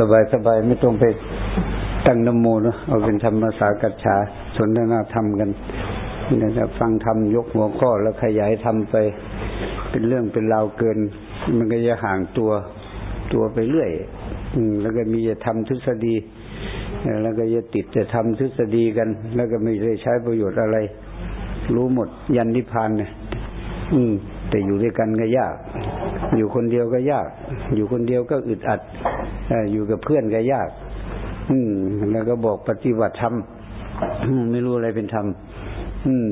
สบายสบายไม่ต้องไปตั้งนโมนะเอาเป็นธรรมสากัจฉาสนทนาธรรมกันนี่ยจะฟังธรรมยกหัวข้อแล้วขยายธรรมไป เป็นเรื่องเป็นราวเกิน มันก็จะห่างตัวตัวไปเรื่อยอืมแล้วก็มีจะทำทฤษฎี แล้วก็จะติดจะทำทฤษฎีกัน แล้วก็ไม่ได้ใช้ประโยชน์อะไร รู้หมดยันนิพพานเนี่ยอืม แต่อยู่ด้วยกันก็ยาก อยู่คนเดียวก็ยาก อยู่คนเดียวก็อึดอัด อยู่กับเพื่อนก็ยาก อืม แล้วก็บอกปฏิบัติธรรมไม่รู้อะไรเป็นธรรมอืม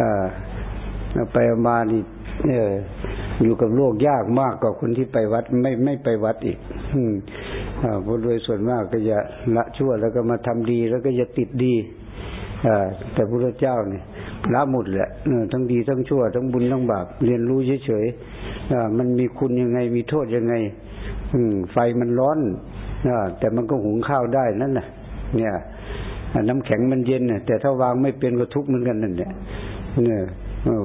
อ่าไปมาดิเอออยู่กับโลกยากมากกว่าคนที่ไปวัดไม่ไม่ไปวัดอีก อืมอ่าเพราะโดยส่วนมากก็จะละชั่วแล้วก็มาทำดีแล้วก็จะติดดีอ่แต่พระเจ้าเนี่ยละหมดแหละทั้งดีทั้งชั่ว ทั้งบุญทั้งบาปเรียนรู้เฉยๆมันมีคุณยังไงมีโทษยังไง อืม ไฟมันร้อนแต่มันก็หุงข้าวได้นั่นน่ะ เนี่ยน้ำแข็งมันเย็นแต่ถ้าวางไม่เป็นก็ทุกข์เหมือนกันนั่นแหละเนี่ย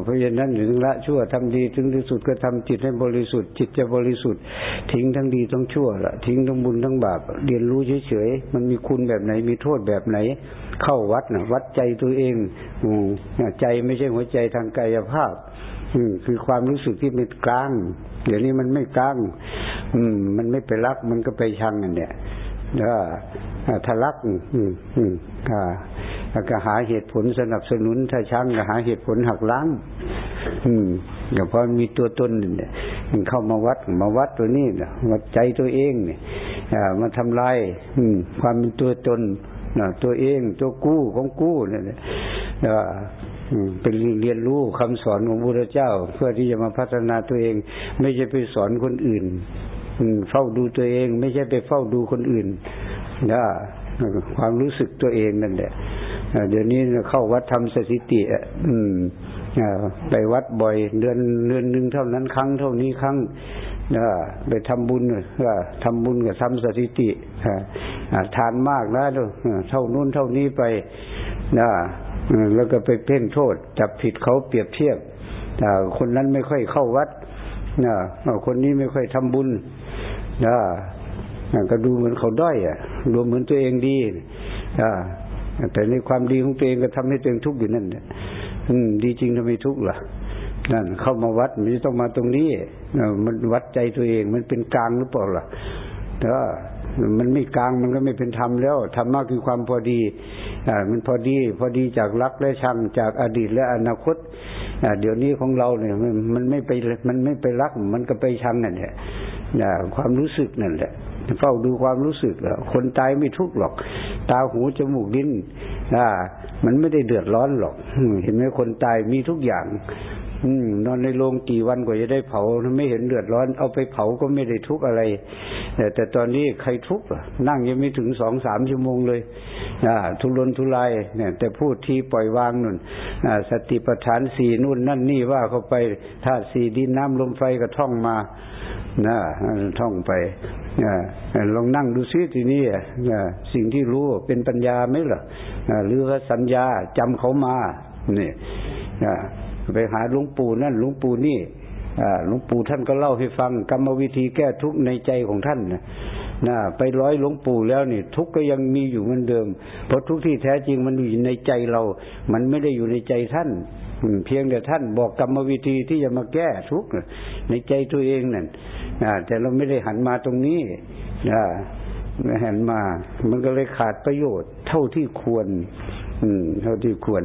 เพราะฉะนั้นถึงละชั่วทำดีถึงที่สุดก็ทำจิตให้บริสุทธิ์ จิตจะบริสุทธิ์ ทิ้งทั้งดีทั้งชั่วละทิ้งทั้งบุญทั้งบาปเรียนรู้เฉยๆมันมีคุณแบบไหนมีโทษแบบไหน เข้าวัดนะวัดใจตัวเองอใจไม่ใช่หัวใจทางกายภาพ อืคือความรู้สึกที่เป็นกลาง เดี๋ยวนี้มันไม่กลางอืม มันไม่ไปรัก มันก็ไปชังกันเนี่ยถ้ารัก อืมอืมอ่าก็หาเหตุผลสนับสนุน ถ้าชังก็หาเหตุผลหักล้าง อืมก็เพราะมีตัวตนเนี่ยเข้ามาวัดมาวัดตัวนี้นะวัดใจตัวเองเนี่ยมาทำลายความเป็นตัวตนตัวเองตัวกู้ของกู้เนี่ย เป็นเรียนรู้คำสอนของพระเจ้า เพื่อที่จะมาพัฒนาตัวเอง ไม่ใช่ไปสอนคนอื่นเฝ้าดูตัวเอง ไม่ใช่ไปเฝ้าดูคนอื่นนะความรู้สึกตัวเองนั่นแหละเดี๋ยวนี้เข้าวัดทำสถิติอืมไปวัดบ่อย เดือนเดือนหนึ่งเท่านั้นครั้งเท่านี้ครั้งนะไปทำบุญก็ทำบุญกับทำสถิติทานมากนะเท่านู้นเท่านี้ไปนะ แล้วก็ไปเพ่งโทษ จับผิดเขาเปรียบเทียบคนนั้นไม่ค่อยเข้าวัดนะคนนี้ไม่ค่อยทำบุญนะก็ดูเหมือนเขาด้อยอะดูเหมือนตัวเองดีอ่าแต่ในความดีของตัวเองก็ทำให้ตัวเองทุกข์อยู่นั่นดีจริงทำไมทุกข์ล่ะนั่นเข้ามาวัดมันจะต้องมาตรงนี้มันวัดใจตัวเองมันเป็นกลางหรือเปล่าล่ะถ้า มันไม่กลางมันก็ไม่เป็นธรรมแล้วธรรมะคือความพอดีอ่ามันพอดี พอดีจากรักและชังจากอดีตและอนาคตอ่าเดี๋ยวนี้ของเราเนี่ยมันไม่ไปมันไม่ไปรัก มันก็ไปชังนั่นแหละความรู้สึกนั่นแหละเฝ้าดูความรู้สึกคนตายไม่ทุกข์หรอก ตาหูจมูกลิ้นอ่า มันไม่ได้เดือดร้อนหรอก เห็นไหมคนตายมีทุกอย่าง อืม นอนในโรงกี่วันกว่าจะได้เผาไม่เห็นเดือดร้อน เอาไปเผาก็ไม่ได้ทุกอะไร แต่แต่ตอนนี้ใครทุกข์นั่งยังไม่ถึงสองสามชั่วโมงเลยอ่าทุรนทุราย เนี่ย แต่พูดทีปล่อยวางนุ่นอ่าสติปัฏฐานสี่นู่นนั่นนี่ว่าเข้าไปธาตุสี่ดินน้ำลมไฟก็ท่องมานะท่องไปลองนั่งดูซิทีนี้สิ่งที่รู้เป็นปัญญาไหมล่ะหรือว่าสัญญาจำเขามาเนี่ย ไปหาหลวงปู่นั่นหลวงปู่นี่หลวงปู่ท่านก็เล่าให้ฟังกรรมวิธีแก้ทุกข์ในใจของท่านนะไปร้อยหลวงปู่แล้วนี่ ทุกข์ก็ยังมีอยู่เหมือนเดิม เพราะทุกข์ที่แท้จริงมันอยู่ในใจเรา มันไม่ได้อยู่ในใจท่านเพียงแต่ท่านบอกกรรมวิธีที่จะมาแก้ทุกข์ในใจตัวเองนั่นแต่เราไม่ได้หันมาตรงนี้ไม่หันมา มันก็เลยขาดประโยชน์ เท่าที่ควรอืมเท่าที่ควร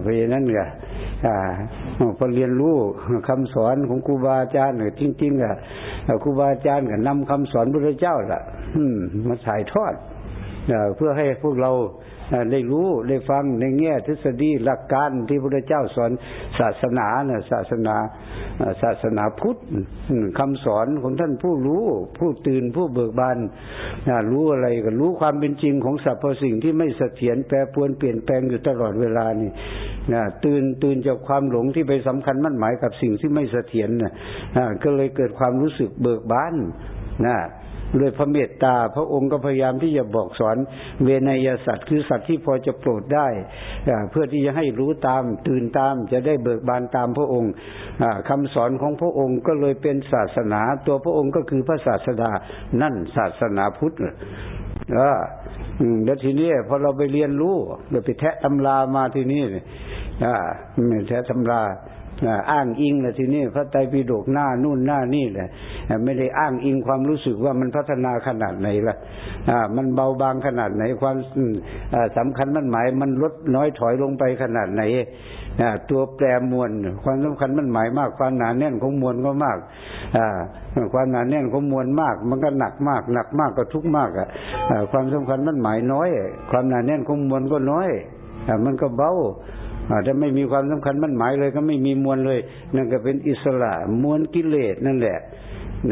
เพราะฉะนั้นก็พอเรียนรู้คำสอนของครูบาอาจารย์จริงๆอะครูบาอาจารย์ก็นำคำสอนพระเจ้าล่ะมาถ่ายทอดเพื่อให้พวกเรา ได้รู้ได้ฟังในแง่ทฤษฎีหลักการที่พระเจ้าสอนศาสนาเนี่ยศาสนาศาสนาพุทธคำสอนของท่านผู้รู้ ผู้ตื่นผู้เบิกบานรู้อะไรก็รู้ความเป็นจริงของสรรพสิ่งที่ไม่เสถียรแปรปรวนเปลี่ยนแปลงอยู่ตลอดเวลานี่นะตื่นตื่นจากความหลงที่ไปสำคัญมั่นหมายกับสิ่งที่ไม่เสถียรนะก็เลยเกิดความรู้สึกเบิกบานนะ ด้วยพระเมตตา พระองค์ก็พยายามที่จะบอกสอนเวนยสัตว์คือสัตว์ที่พอจะโปรดได้ เพื่อที่จะให้รู้ตามตื่นตามจะได้เบิกบานตามพระองค์คำสอนของพระองค์ก็เลยเป็นศาสนา ตัวพระองค์ก็คือพระศาสดานั่นศาสนาพุทธเออแล้วทีนี้พอเราไปเรียนรู้เราไปแทะตำรามาทีนี้อ่าแทะตำรา อ้างอิงแหละทีนี้พระไตรปิฎกหน้านู่นหน้านี่แหละไม่ได้อ้างอิงความรู้สึกว่ามันพัฒนาขนาดไหนละอ่ามันเบาบางขนาดไหนความสำคัญมันหมาย มันลดน้อยถอยลงไปขนาดไหนตัวแปรมวลความสำคัญมันหมายมากความหนาแน่นของมวลก็มากความหนาแน่นของมวลมาก มันก็หนักมาก หนักมากก็ทุกมากอะความสำคัญมันหมายน้อย ความหนาแน่นของมวลก็น้อยมันก็เบา ถ้าไม่มีความสำคัญมั่นหมายเลย ก็ไม่มีมวลเลย นั่นก็เป็นอิสระมวลกิเลสนั่นแหละ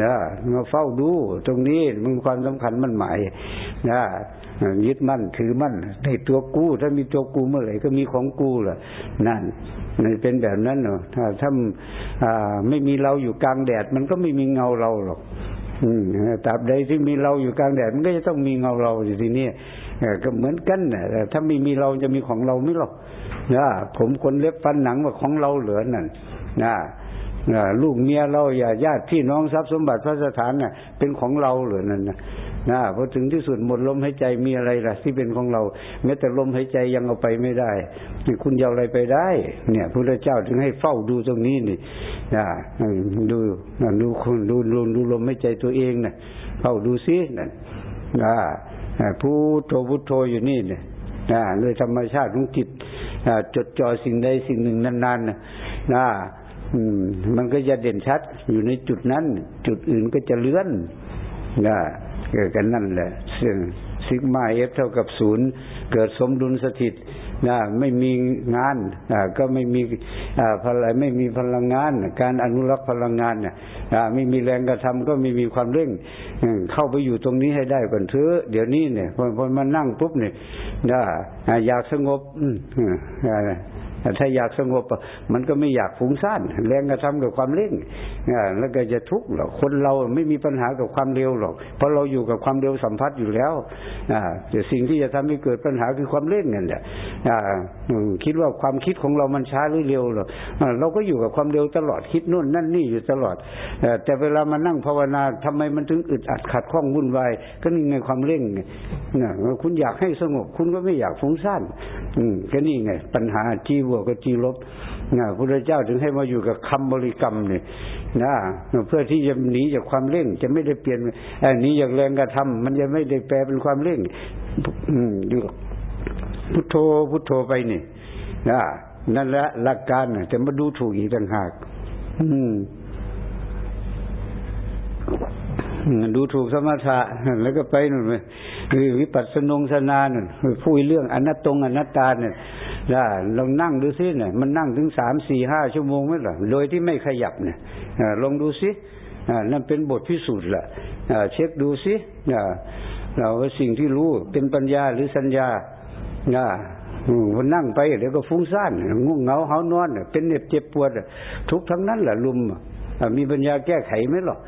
นะมาเฝ้าดูตรงนี้มันความสำคัญมั่นหมายนะยึดมั่นถือมั่นในตัวกูถ้ามีตัวกูเมื่อไหร่ก็มีของกูล่ะ นั่นมันเป็นแบบนั้นเนาะถ้าถ้าไม่มีเราอยู่กลางแดด มันก็ไม่มีเงาเราหรอกตราบใดที่มีเราอยู่กลางแดดมันก็จะต้องมีเงาเราอยู่ที่นี่ก็เหมือนกันนะถ้าไม่มีเราจะมีของเราไม่หรอก นะผมคนเล็บฟันหนังว่าของเราเหลือนั่นนะลูกเมียเราอย่าญาติพี่น้องทรัพย์สมบัติพระสถานน่ะ เป็นของเราเหลือนั่นนะนะพอถึงที่สุดหมดลมหายใจมีอะไรล่ะ ที่เป็นของเรา แม้แต่ลมหายใจยังเอาไปไม่ได้คุณยาอะไรไปได้ เนี่ยพระเจ้าถึงให้เฝ้าดูตรงนี้นี่นะดูดูคุณดูลมดูลมหายใจตัวเองนะเฝ้าดูซินั่นนะผู้โทพุทโธอยู่นี่เนี่ย นะโดยธรรมชาติของจิตจดจ่อสิ่งใดสิ่งหนึ่งนานๆนะมันก็จะเด่นชัดอยู่ในจุดนั้น จุดอื่นก็จะเลื่อนนะเกิดกันนั่นแหละซึ่งซิกมาเอฟเท่ากับศูนย์เกิดสมดุลสถิต นะไม่มีงานนะก็ไม่มีพลังไม่มีพลังงาน การอนุรักษ์พลังงานนะไม่มีแรงกระทำก็ไม่มีความเร่งเข้าไปอยู่ตรงนี้ให้ได้ก่อนเถอะเดี๋ยวนี้เนี่ยพอพอมานั่งปุ๊บเนี่ยอยากสงบ ถ้าอยากสงบมันก็ไม่อยากฟุ้งซ่านแรงกระทำกับความเร่งแล้วก็จะทุกข์หรอกคนเราไม่มีปัญหากับความเร็วหรอก เพราะเราอยู่กับความเร็วสัมผัสอยู่แล้วแต่สิ่งที่จะทำให้เกิดปัญหาคือความเร่งนั่นแหละคิดว่าความคิดของเรามันช้าหรือเร็วหรอกเราก็อยู่กับความเร็วตลอดคิดนู่นนั่นนี่อยู่ตลอดแต่เวลามานั่งภาวนาทำไมมันถึงอึดอัดขัดข้องวุ่นวายก็นี่ไงความเร่งไงคุณอยากให้สงบ คุณก็ไม่อยากฟุ้งซ่านก็นี่ไงปัญหาจีวกกับจีลบนะพระเจ้าถึงให้มาอยู่กับคำบริกรรมเนี่ยนะเพื่อที่จะหนีจากความเร่ง จะไม่ได้เปลี่ยนหนีจากแรงกระทำมันจะไม่ได้แปลเป็นความเร่งอยู่พุทโธพุทโธไปนี่นะนั่นแหละหลักการแต่มาดูถูกอีกต่างหาก อืมดูถูกสมถะแล้วก็ไปนู่นไปวิปัสสนงสนานี่พูดเรื่องอนัตตงอนัตตาเนี่ย ลองนั่งดูซิเนี่ยมันนั่งถึงสามสี่ห้าชั่วโมงไหมล่ะโดยที่ไม่ขยับเนี่ยลองดูซินั่นเป็นบทพิสูจน์แหละเช็คดูซิเราสิ่งที่รู้เป็นปัญญาหรือสัญญาวันนั่งไปเดี๋ยวก็ฟุ้งซ่านง่วงเหงาเหานอน เป็นเน็บเจ็บปวด ทุกทั้งนั้นแหละลุมมีปัญญาแก้ไขไหมหรอก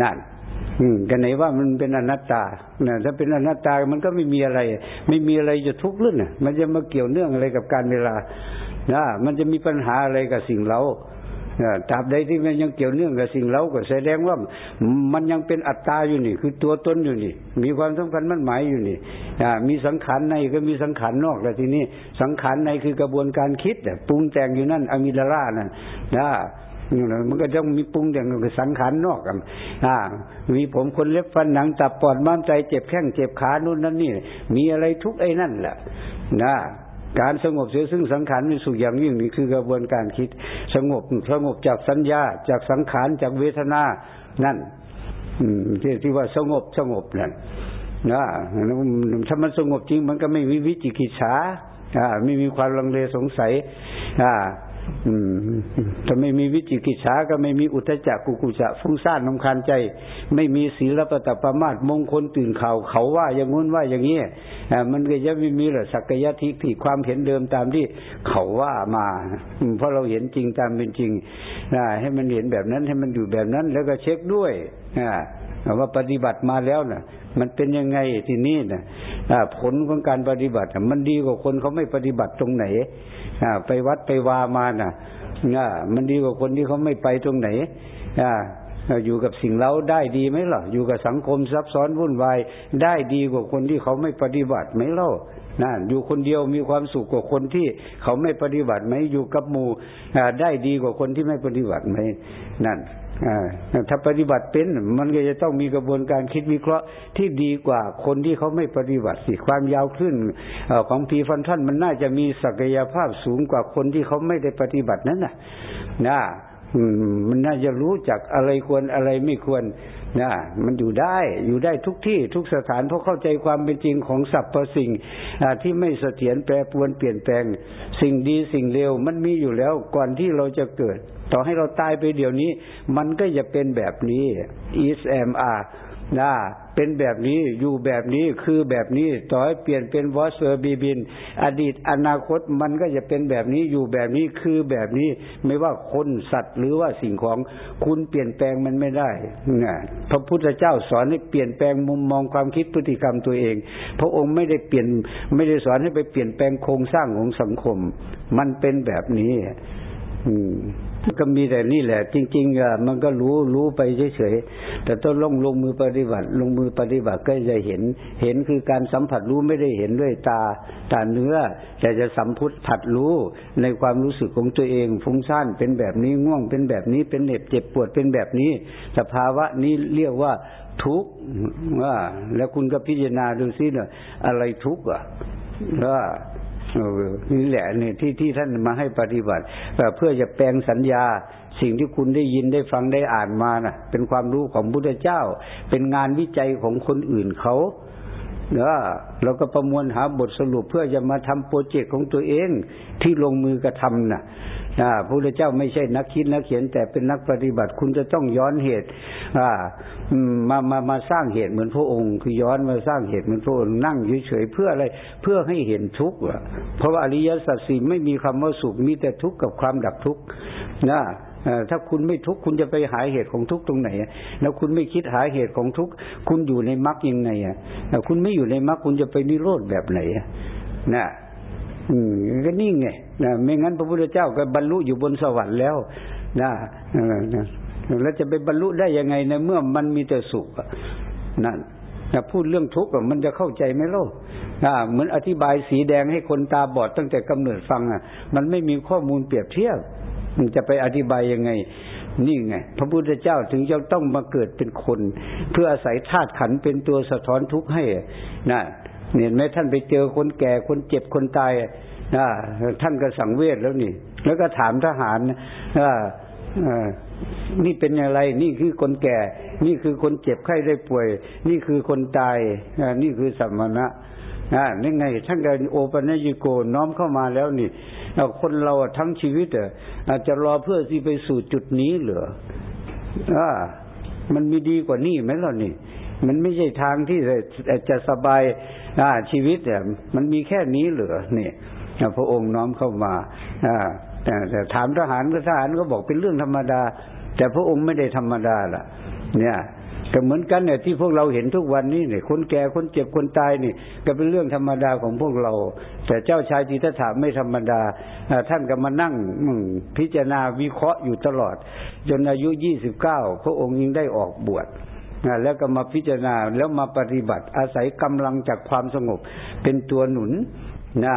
นั่น อืมกันไหนว่ามันเป็นอนัตตาเนี่ยถ้าเป็นอนัตตามันก็ไม่มีอะไร ไม่มีอะไรจะทุกข์เรื่องน่ะมันจะมาเกี่ยวเนื่องอะไรกับการเวลานะมันจะมีปัญหาอะไรกับสิ่งเราตราบใดที่มันยังเกี่ยวเนื่องกับสิ่งเราก็แสดงว่ามันยังเป็นอัตตาอยู่นี่ คือตัวตนอยู่นี่ มีความสำคัญมั่นหมายอยู่นี่มีสังขารในก็มีสังขารนอกแล้วทีนี้สังขารในคือกระบวนการคิดปรุงแต่งอยู่นั่นอมิลารานั่นนะ มันก็ต้องมีปรุงอย่างกับสังขารนอกกันอ่า มีผมคนเล็บฟันหนังตับปอดม้ามใจเจ็บแข้งเจ็บขานู่นนั่นนี่ มีอะไรทุกไอ้นั่นแหละนะการสงบเสียซึ่งสังขารมีสุขอย่างยิ่งนี่คือกระบวนการคิด สงบสงบจากสัญญาจากสังขารจากเวทนานั่นอืมที่ที่ว่าสงบสงบนั่นนะถ้ามันสงบจริงมันก็ไม่มีวิจิกิจฉาอ่าไม่มีความลังเลสงสัย อ่า ถ้าไม่มีวิจิกิจฉาก็ไม่มีอุทจักกุกุจะฟุ้งซ่านนำคาญใจ ไม่มีศีลปตปมาตมงคลตื่นข่าวเขาว่าอย่างงู้นว่าอย่างนี้มันก็จะไม่มีหรอกสักยะทิฏฐิความเห็นเดิมตามที่เขาว่ามา เพราะเราเห็นจริงตามเป็นจริงนะให้มันเห็นแบบนั้นให้มันอยู่แบบนั้น แล้วก็เช็คด้วยว่าปฏิบัติมาแล้วนะ่ะ มันเป็นยังไงที่นี่นะ่ะผลของการปฏิบัติมันดีกว่าคนเขาไม่ปฏิบัติตรงไหน ไปวัดไปวามาน่ะมันดีกว่าคนที่เขาไม่ไปตรงไหนอยู่กับสิ่งเราได้ดีไหมล่ะ อยู่กับสังคมซับซ้อนวุ่นวายได้ดีกว่าคนที่เขาไม่ปฏิบัติไหมเล่านั่นอยู่คนเดียวมีความสุขกว่าคนที่เขาไม่ปฏิบัติไหมอยู่กับหมู่ได้ดีกว่าคนที่ไม่ปฏิบัติไหมนั่น ถ้าปฏิบัติเป็นมันก็จะต้องมีกระบวนการคิดวิเคราะห์ที่ดีกว่าคนที่เขาไม่ปฏิบัติสิความยาวขึ้นของพีฟันท่านมันน่าจะมีศักยภาพสูงกว่าคนที่เขาไม่ได้ปฏิบัตินั้นนะนะ มันน่าจะรู้จักอะไรควรอะไรไม่ควรนะมันอยู่ได้อยู่ได้ทุกที่ทุกสถานเพราะเข้าใจความเป็นจริงของสรรพสิ่งที่ไม่เสถียรแปรปรวนเปลี่ยนแปลง สิ่งดีสิ่งเลวมันมีอยู่แล้วก่อนที่เราจะเกิด ต่อให้เราตายไปเดี๋ยวนี้ มันก็จะเป็นแบบนี้ is am are นะเป็นแบบนี้อยู่แบบนี้คือแบบนี้ต่อให้เปลี่ยนเป็น was were be been อดีตอนาคตมันก็จะเป็นแบบนี้อยู่แบบนี้คือแบบนี้ไม่ว่าคนสัตว์หรือว่าสิ่งของคุณเปลี่ยนแปลงมันไม่ได้นะพระพุทธเจ้าสอนให้เปลี่ยนแปลงมุมมองความคิดพฤติกรรมตัวเอง พระองค์ไม่ได้เปลี่ยนไม่ได้สอนให้ไปเปลี่ยนแปลงโครงสร้างของสังคม มันเป็นแบบนี้ อืม ก็มีแต่นี่แหละ จริงๆอะมันก็รู้รู้ไปเฉยๆแต่ต้องลงลงมือปฏิบัติ ลงมือปฏิบัติก็จะเห็น เห็นคือการสัมผัสรู้ไม่ได้เห็นด้วยตาตาเนื้อ แต่จะสัมพุทผัดรู้ในความรู้สึกของตัวเองฟุ้งซ่านเป็นแบบนี้ง่วงเป็นแบบนี้เป็นเหน็บเจ็บปวดเป็นแบบนี้สภาวะนี้เรียกว่าทุกข์ว่าแล้วคุณก็พิจารณาดูซิเน่ะอะไรทุกข์อะว่า นี่แหละเนี่ยที่ที่ท่านมาให้ปฏิบัติเพื่อจะแปลงสัญญา สิ่งที่คุณได้ยินได้ฟังได้อ่านมานะ่ะ เป็นความรู้ของพุทธเจ้า เป็นงานวิจัยของคนอื่นเขาเนาะเราก็ประมวลหาบทสรุปเพื่อจะมาทำโปรเจกต์ของตัวเองที่ลงมือกระทำน่ะ พระพุทธเจ้าไม่ใช่นักคิดนักเขียน แต่เป็นนักปฏิบัติ คุณจะต้องย้อนเหตุมามามาสร้างเหตุเหมือนพระองค์ คือย้อนมาสร้างเหตุเหมือนพระองค์นั่งเฉยๆเพื่ออะไรเพื่อให้เห็นทุกข์เพราะว่าอริยสัจสี่ไม่มีคำว่าสุขมีแต่ทุกข์กับความดับทุกข์นะถ้าคุณไม่ทุกข์คุณจะไปหาเหตุของทุกข์ตรงไหน แล้วคุณไม่คิดหาเหตุของทุกข์คุณอยู่ในมรรคยังไงอะคุณไม่อยู่ในมรรคคุณจะไปนิโรธแบบไหนนะ ก็นิ่งไงนะไม่งั้นพระพุทธเจ้าก็บรรลุอยู่บนสวรรค์แล้วนะแล้วจะไปบรรลุได้ยังไงในเมื่อมันมีแต่สุขนั่นแต่พูดเรื่องทุกข์มันจะเข้าใจไหมล่ะเหมือนอธิบายสีแดงให้คนตาบอดตั้งแต่กำเนิดฟังอะ มันไม่มีข้อมูลเปรียบเทียบ มันจะไปอธิบายยังไง นี่ไง พระพุทธเจ้าถึงจะต้องมาเกิดเป็นคน เพื่ออาศัยธาตุขันเป็นตัวสะท้อนทุกข์ให้นะ เห็นไหมท่านไปเจอคนแก่คนเจ็บคนตายนะท่านก็สังเวชแล้วนี่ แล้วก็ถามทหารว่านี่เป็นอย่างไร นี่คือคนแก่ นี่คือคนเจ็บไข้ได้ป่วย นี่คือคนตายนี่คือสัมมณะนี่ไงท่านก็โอปัญญิโกน้อมเข้ามาแล้วนี่คนเราทั้งชีวิตอะอาจจะรอเพื่อที่ไปสู่จุดนี้เหรออ่ามันมีดีกว่านี่ไหมล่ะนี่ มันไม่ใช่ทางที่จะสบาย อ่าชีวิตอะมันมีแค่นี้เหรอเนี่ยพระองค์น้อมเข้ามาอ่าแต่ถามทหารก็ทหารก็บอกเป็นเรื่องธรรมดา แต่พระองค์ไม่ได้ธรรมดาล่ะ เนี่ยก็เหมือนกันเนี่ยที่พวกเราเห็นทุกวันนี้เนี่ยคนแก่คนเจ็บคนตายนี่ ก็เป็นเรื่องธรรมดาของพวกเรา แต่เจ้าชายจิตถาไม่ธรรมดาท่านก็มานั่งพิจารณาวิเคราะห์อยู่ตลอด จนอายุยี่สิบเก้าพระองค์ยิ่งได้ออกบวช แล้วก็มาพิจารณาแล้วมาปฏิบัติ อาศัยกำลังจากความสงบ เป็นตัวหนุนนะ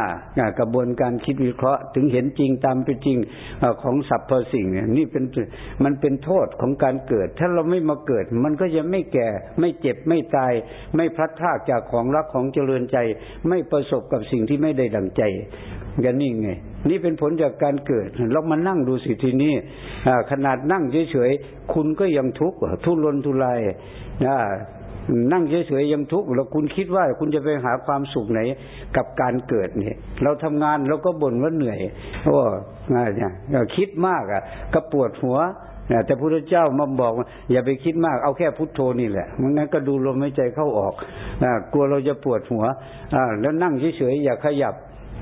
กระบวนการคิดวิเคราะห์ถึงเห็นจริงตามเป็นจริงของสรรพสิ่งเนี่ยนี่เป็นมันเป็นโทษของการเกิด ถ้าเราไม่มาเกิด มันก็จะไม่แก่ ไม่เจ็บไม่ตาย ไม่พลัดพรากจากของรักของเจริญใจ ไม่ประสบกับสิ่งที่ไม่ได้ดังใจกันนี่ไง นี่เป็นผลจากการเกิดเรามานั่งดูสิทีนี้ขนาดนั่งเฉยๆคุณก็ยังทุกข์ทุรนทุรายนั่งเฉยๆยังทุกข์แล้วคุณคิดว่าคุณจะไปหาความสุขไหนกับการเกิดเนี่ยเราทำงานเราก็บ่นว่าเหนื่อยโอ้ง่ายเนี่ยคิดมากอะก็ปวดหัวแต่พระพุทธเจ้ามาบอกว่าอย่าไปคิดมากเอาแค่พุทโธนี่แหละมันงั้นก็ดูลมหายใจเข้าออกกลัวเราจะปวดหัวแล้วนั่งเฉยๆอย่าขยับ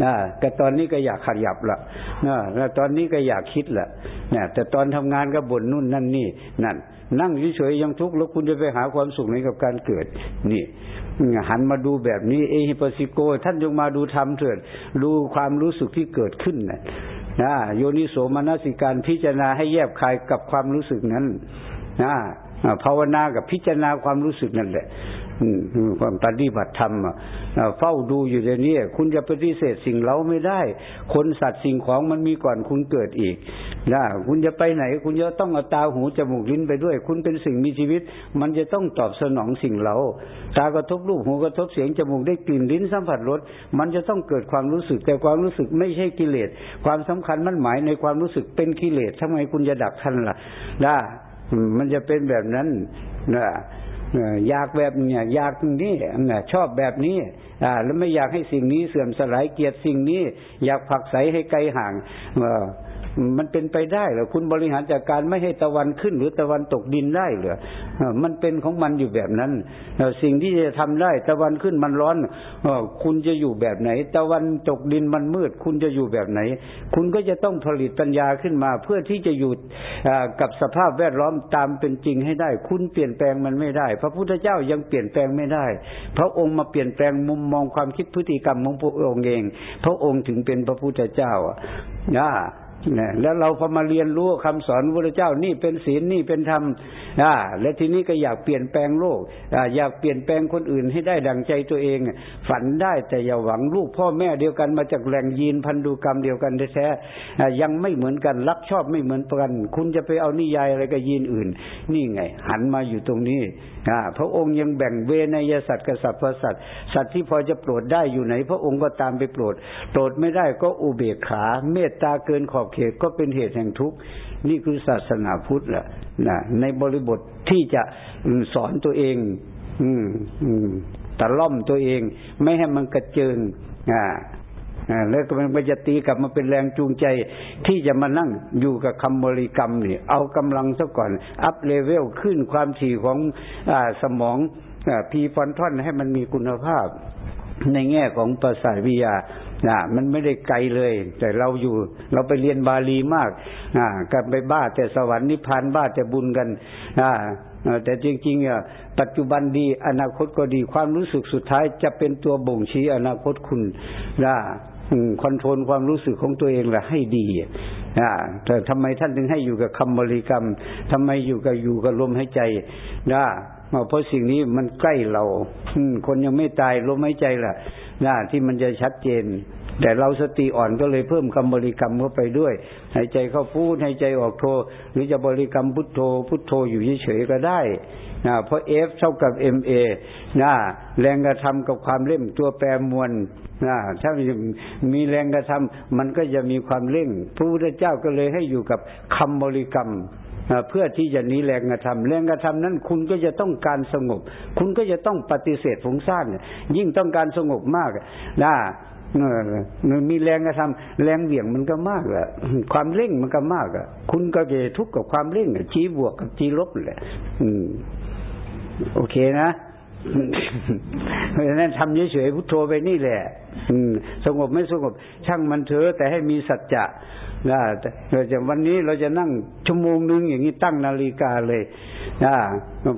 นะแต่ตอนนี้ก็อยากขยับละนะแล้วตอนนี้ก็อยากคิดละเนี่ยแต่ตอนทำงานก็บ่นนู่นนั่นนี่นั่น นั่งเฉยๆยังทุกข์แล้วคุณจะไปหาความสุขในกับการเกิด นี่หันมาดูแบบนี้ เอฮิปสิโก ท่านจงมาดูธรรมเถิดดูความรู้สึกที่เกิดขึ้นนะนะโยนิโสมนสิการพิจารณาให้แยบคายกับความรู้สึกนั้นนะภาวนากับพิจารณาความรู้สึกนั่นแหละ ความปฏิบัติธรรมเฝ้าดูอยู่ในนี้คุณจะปฏิเสธสิ่งเราไม่ได้ คนสัตว์สิ่งของมันมีก่อนคุณเกิดอีกนะคุณจะไปไหน คุณจะต้องเอาตาหูจมูกลิ้นไปด้วย คุณเป็นสิ่งมีชีวิต มันจะต้องตอบสนองสิ่งเราตากระทบรูปหูกระทบเสียงจมูกได้กลิ่นลิ้นสัมผัสรสมันจะต้องเกิดความรู้สึก แต่ความรู้สึกไม่ใช่กิเลสความสำคัญมันหมายในความรู้สึกเป็นกิเลสทำไมคุณจะดักทันล่ะนะมันจะเป็นแบบนั้นนะ อยากแบบเนี่ยอยากนี้ชอบแบบนี้อ่าแล้วไม่อยากให้สิ่งนี้เสื่อมสลายเกียรติสิ่งนี้ อยากผักใสให้ไกลห่าง มันเป็นไปได้เหรอคุณบริหารจัดการไม่ให้ตะวันขึ้น หรือตะวันตกดินได้เหรอมันเป็นของมันอยู่แบบนั้นสิ่งที่จะทำได้ ตะวันขึ้นมันร้อนคุณจะอยู่แบบไหน ตะวันตกดินมันมืด คุณจะอยู่แบบไหน คุณก็จะต้องผลิตปัญญาขึ้นมา เพื่อที่จะอยู่กับสภาพแวดล้อมตามเป็นจริงให้ได้ คุณเปลี่ยนแปลงมันไม่ได้ พระพุทธเจ้ายังเปลี่ยนแปลงไม่ได้ พระองค์มาเปลี่ยนแปลงมุมมองความคิดพฤติกรรมของพระองค์เอง พระองค์ถึงเป็นพระพุทธเจ้าอะ นะแล้วเราพอมาเรียนรู้คำสอนพระเจ้านี่เป็นศีลนี่เป็นธรรมอ่าและทีนี้ก็อยากเปลี่ยนแปลงโลกอ่าอยากเปลี่ยนแปลงคนอื่นให้ได้ดังใจตัวเอง ฝันได้แต่อย่าหวังลูกพ่อแม่เดียวกันมาจากแหล่งยีนพันธุกรรมเดียวกันแท้ๆยังไม่เหมือนกันรักชอบไม่เหมือนกัน คุณจะไปเอานิยายอะไรกับยีนอื่น นี่ไง หันมาอยู่ตรงนี้พระองค์ยังแบ่งเวนยสัตว์กับสัพพสัตว์สัตว์ที่พอจะโปรดได้อยู่ไหน พระองค์ก็ตามไปโปรดโปรดไม่ได้ก็อุเบกขา เมตตาเกินขอบเขตก็เป็นเหตุแห่งทุกข์นี่คือศาสนาพุทธแหละนะในบริบทที่จะสอนตัวเองอืมอืมตะล่อมตัวเอง ไม่ให้มันกระเจิงอ่าแล้วก็มันจะตีกลับมาเป็นแรงจูงใจ ที่จะมานั่งอยู่กับคำบริกรรมนี่เอากำลังซะก่อน up level คลื่นความถี่ของสมอง prefrontal ให้มันมีคุณภาพ ในแง่ของประสาทวิทยานะมันไม่ได้ไกลเลย แต่เราอยู่เราไปเรียนบาลีมากอ่ากันไปบ้าแต่สวรรค์นิพพานบ้าแต่บุญกันอ่าแต่จริงๆอะปัจจุบันดีอนาคตก็ดีความรู้สึกสุดท้ายจะเป็นตัวบ่งชี้อนาคตคุณนะคอนโทรลความรู้สึกของตัวเองแหละให้ดีนะแต่ทำไมท่านถึงให้อยู่กับคำบริกรรมทำไมอยู่กับอยู่กับลมหายใจนะ เพราะสิ่งนี้มันใกล้เราคนยังไม่ตายลมหายใจล่ะนะที่มันจะชัดเจน แต่เราสติอ่อนก็เลยเพิ่มคำบริกรรมเข้าไปด้วย หายใจเข้าพูดหายใจออกโท หรือจะบริกรรมพุทโธ พุทโธอยู่เฉยๆก็ได้นะเพราะ F เท่ากับ MA นะแรงกระทำกับความเล่มตัวแปรมวลนะถ้ามีแรงกระทำมันก็จะมีความเร่งพระพุทธเจ้าก็เลยให้อยู่กับคำบริกรรม เพื่อที่จะหนีแรงกระทำแรงกระทำนั้นคุณก็จะต้องการสงบ คุณก็จะต้องปฏิเสธผงซ่านยิ่งต้องการสงบมากนะมีแรงกระทำแรงเหวี่ยงมันก็มากอะความเร่งมันก็มากอะคุณก็จะทุกข์กับความเร่งจีบวกกับจีลบแหละโอเคนะเพราะฉะนั้นทำเฉยๆพุทโธไปนี่แหละ สงบไม่สงบ ช่างมันเถอะแต่ให้มีสัจจะนะเราจะวันนี้เราจะนั่งชั่วโมงนึงอย่างนี้ตั้งนาฬิกาเลยนะ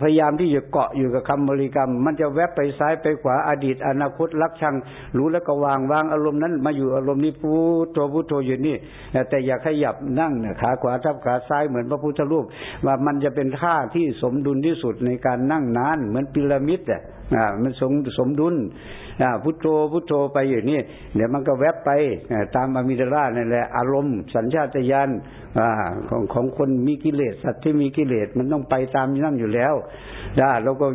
พยายามที่จะเกาะอยู่กับคำบริกรรม มันจะแวบไปซ้ายไปขวาอดีต อนาคตรักชัง รู้แล้วก็วางวางอารมณ์นั้น มาอยู่อารมณ์นี้พูดตัวพุทโธอยู่นี่แต่อย่าขยับนั่งขาขวาทับขาซ้ายเหมือนพระพุทธรูปว่ามันจะเป็นท่าที่สมดุลที่สุดในการนั่งนานเหมือนพีระมิดอะอ่ามันสมสมดุลอ่าพุทโธพุทโธไปอยู่นี่เดี๋ยวมันก็แวบไปตามอมิดาลานั่นแหละอารมณ์สัญชาตญาณอ่าของของคนมีกิเลสสัตว์ที่มีกิเลสมันต้องไปตามนั่นอยู่แล้วด้าเราก็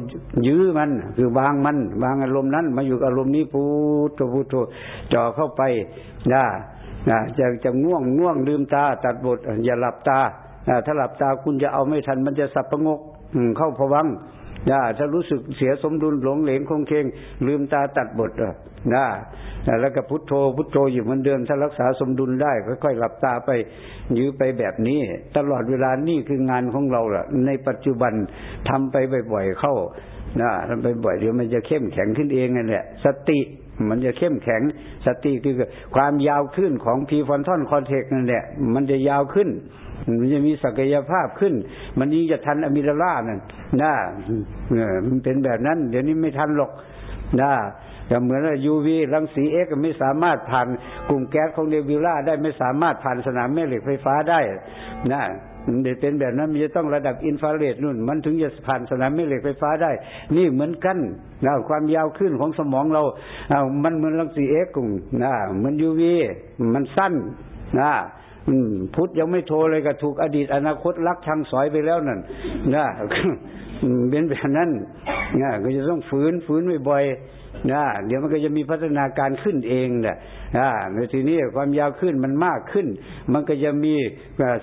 ยื้อมันคือวางมันวางอารมณ์นั้น มาอยู่อารมณ์นี้พุทโธพุทโธจ่อเข้าไปด้าจะจะง่วงง่วงลืมตา ตัดบทอย่าหลับตาถ้าหลับตาคุณจะเอาไม่ทันมันจะสับประงกเข้าผวัง นะถ้ารู้สึกเสียสมดุลหลงเหลงคงเคงลืมตาตัดบทอะนะแล้วก็พุทโธพุทโธอยู่เหมือนเดิมถ้ารักษาสมดุลได้ค่อยๆหลับตาไปยื้อไปแบบนี้ ตลอดเวลานี่คืองานของเราล่ะ ในปัจจุบันทำไปบ่อยๆเข้านะทำไปบ่อยเดี๋ยวมันจะเข้มแข็งขึ้นเองนั่นแหละสติมันจะเข้มแข็งสติคือความยาวขึ้นของพีฟอนทอนคอนเทกนั่นแหละมันจะยาวขึ้น มันจะมีศักยภาพขึ้น มันยิ่งจะทันอมิดาลานั่นนะมันเป็นแบบนั้น เดี๋ยวนี้ไม่ทันหรอกนะแต่เหมือนยูวีรังสีเอกซ์ไม่สามารถผ่านกลุ่มแก๊สของเนบิวลาได้ไม่สามารถผ่านสนามแม่เหล็กไฟฟ้าได้นะมันจะเป็นแบบนั้นมันจะต้องระดับอินฟราเรดนู่น มันถึงจะผ่านสนามแม่เหล็กไฟฟ้าได้ นี่เหมือนกันนะความยาวคลื่นของสมองเราเอามันเหมือนรังสีเอกซ์อยู่นะเหมือนยูวีมันสั้นนะ พุทธยังไม่โทรเลยก็ถูกอดีตอนาคตรักชังสอยไปแล้วนั่นนะเป็นแบบนั้นนะก็จะต้องฝืนฝืนบ่อยนะเดี๋ยวมันก็จะมีพัฒนาการขึ้นเองแหละนะในทีนี้ความยาวขึ้นมันมากขึ้น มันก็จะมี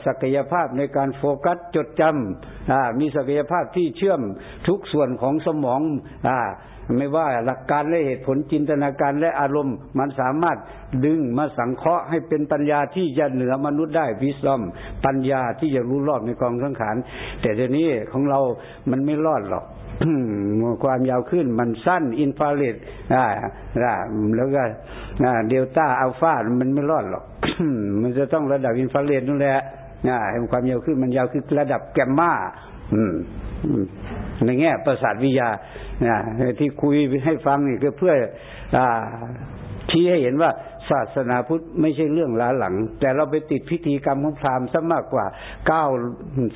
ศักยภาพในการโฟกัสจดจำมีศักยภาพที่เชื่อมทุกส่วนของสมองอ ไม่ว่าหลักการและเหตุผลจินตนาการและอารมณ์ มันสามารถดึงมาสังเคราะห์ให้เป็นปัญญาที่จะเหนือมนุษย์ได้วิสอมปัญญาที่จะรู้รอบในกองสังขาร แต่เดี๋ยวนี้ของเรามันไม่รอดหรอกความยาวคลื่นมันสั้นอินฟราเรดอ่าแล้วก็เดลต้าอัลฟามันไม่รอดหรอก มันจะต้องระดับอินฟราเรดนั่นแหละความยาวคลื่นมันยาวขึ้นระดับแกมมา ในแง่ประสาทวิทยาที่คุยให้ฟังนี่ก็เพื่อชี้ให้เห็นว่า ศาสนาพุทธไม่ใช่เรื่องล้าหลัง แต่เราไปติดพิธีกรรมของพราหมณ์ซะมากกว่าเก้า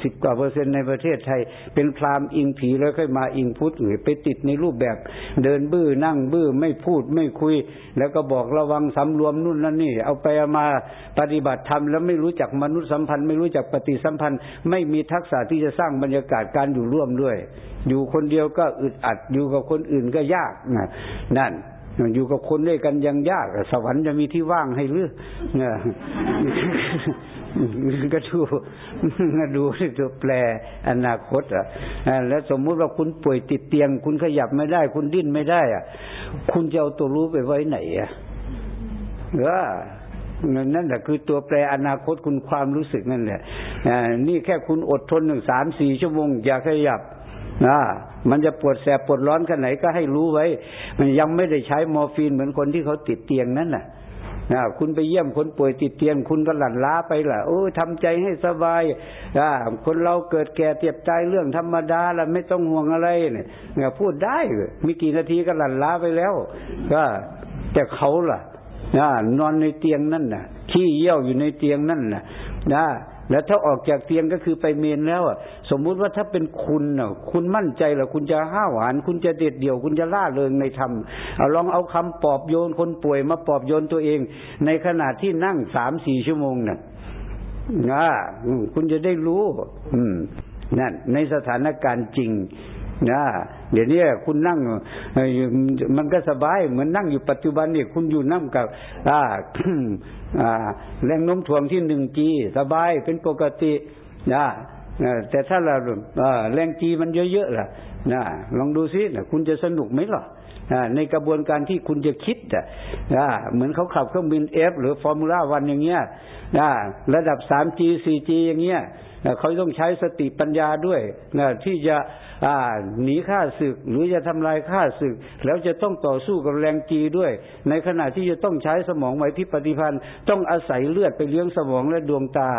สิบกว่าเปอร์เซ็นต์ในประเทศไทย เป็นพราหมณ์อิงผีแล้วค่อยมาอิงพุทธหรือไปติดในรูปแบบ เดินบื้อนั่งบื้อไม่พูดไม่คุย แล้วก็บอกระวังสำรวมนู่นนั่นนี่ เอาไปามาปฏิบัติธรรมแล้วไม่รู้จักมนุษยสัมพันธ์ ไม่รู้จักปฏิสัมพันธ์ ไม่มีทักษะที่จะสร้างบรรยากาศการอยู่ร่วมด้วย อยู่คนเดียวก็อึดอัดอยู่กับคนอื่นก็ยากนั่น อยู่กับคนด้วยกันยังยาก สวรรค์จะมีที่ว่างให้หรือเนี่ยก็ดูดูตัวแปลอนาคต อะแล้วสมมุติว่าคุณป่วยติดเตียง คุณขยับไม่ได้ คุณดิ้นไม่ได้ อะ คุณจะเอาตัวรู้ไปไว้ไหนอะเออนั่นแหละคือตัวแปรอนาคตคุณความรู้สึกนั่นแหละนี่แค่คุณอดทนหนึ่งสามสี่ชั่วโมง อย่าขยับนะ มันจะปวดแสบปวดร้อนขนาดไหนก็ให้รู้ไว้ มันยังไม่ได้ใช้มอร์ฟีนเหมือนคนที่เขาติดเตียงนั่นน่ะนะคุณไปเยี่ยมคนป่วยติดเตียง คุณก็หลั่นล้าไปล่ะโอ้ทำใจให้สบายอ่าคนเราเกิดแก่เจ็บตายเรื่องธรรมดาละไม่ต้องห่วงอะไรเนี่ยพูดได้มีกี่นาทีก็หลั่นล้าไปแล้ว ก็แต่เขาล่ะนอนในเตียงนั่นน่ะ ขี้เยี่ยวอยู่ในเตียงนั่นน่ะนะ แล้วถ้าออกจากเตียงก็คือไปเมนแล้วอะ สมมุติว่าถ้าเป็นคุณอะคุณมั่นใจเหรอคุณจะห้าวหาญคุณจะเด็ดเดี่ยว คุณจะล่าเริงในธรรมเอาลองเอาคำปอบโยนคนป่วยมาปอบโยนตัวเอง ในขณะที่นั่งสามสี่ชั่วโมงน่ะนะคุณจะได้รู้ อืมนั่นในสถานการณ์จริง นะเดี๋ยวนี้คุณนั่งมันก็สบายเหมือนนั่งอยู่ปัจจุบันนี่คุณอยู่นั่งกับ อ่าแรงโน้มถ่วงที่หนึ่งจีสบายเป็นปกตินะแต่ถ้าเราแรงจีมันเยอะๆล่ะนะลองดูซินะคุณจะสนุกไหมล่ะ ในกระบวนการที่คุณจะคิดอะเหมือนเขาขับเครื่องบินเอฟหรือฟอร์มูล่าวันอย่างเงี้ยระดับสามจีสี่จีอย่างเงี้ยเขาต้องใช้สติปัญญาด้วยนะที่จะหนีข้าศึก หรือจะทำลายข้าศึก แล้วจะต้องต่อสู้กับแรงจีด้วย ในขณะที่จะต้องใช้สมองไหวพิปฏิพันธ์ต้องอาศัยเลือดไปเลี้ยงสมองและดวงตา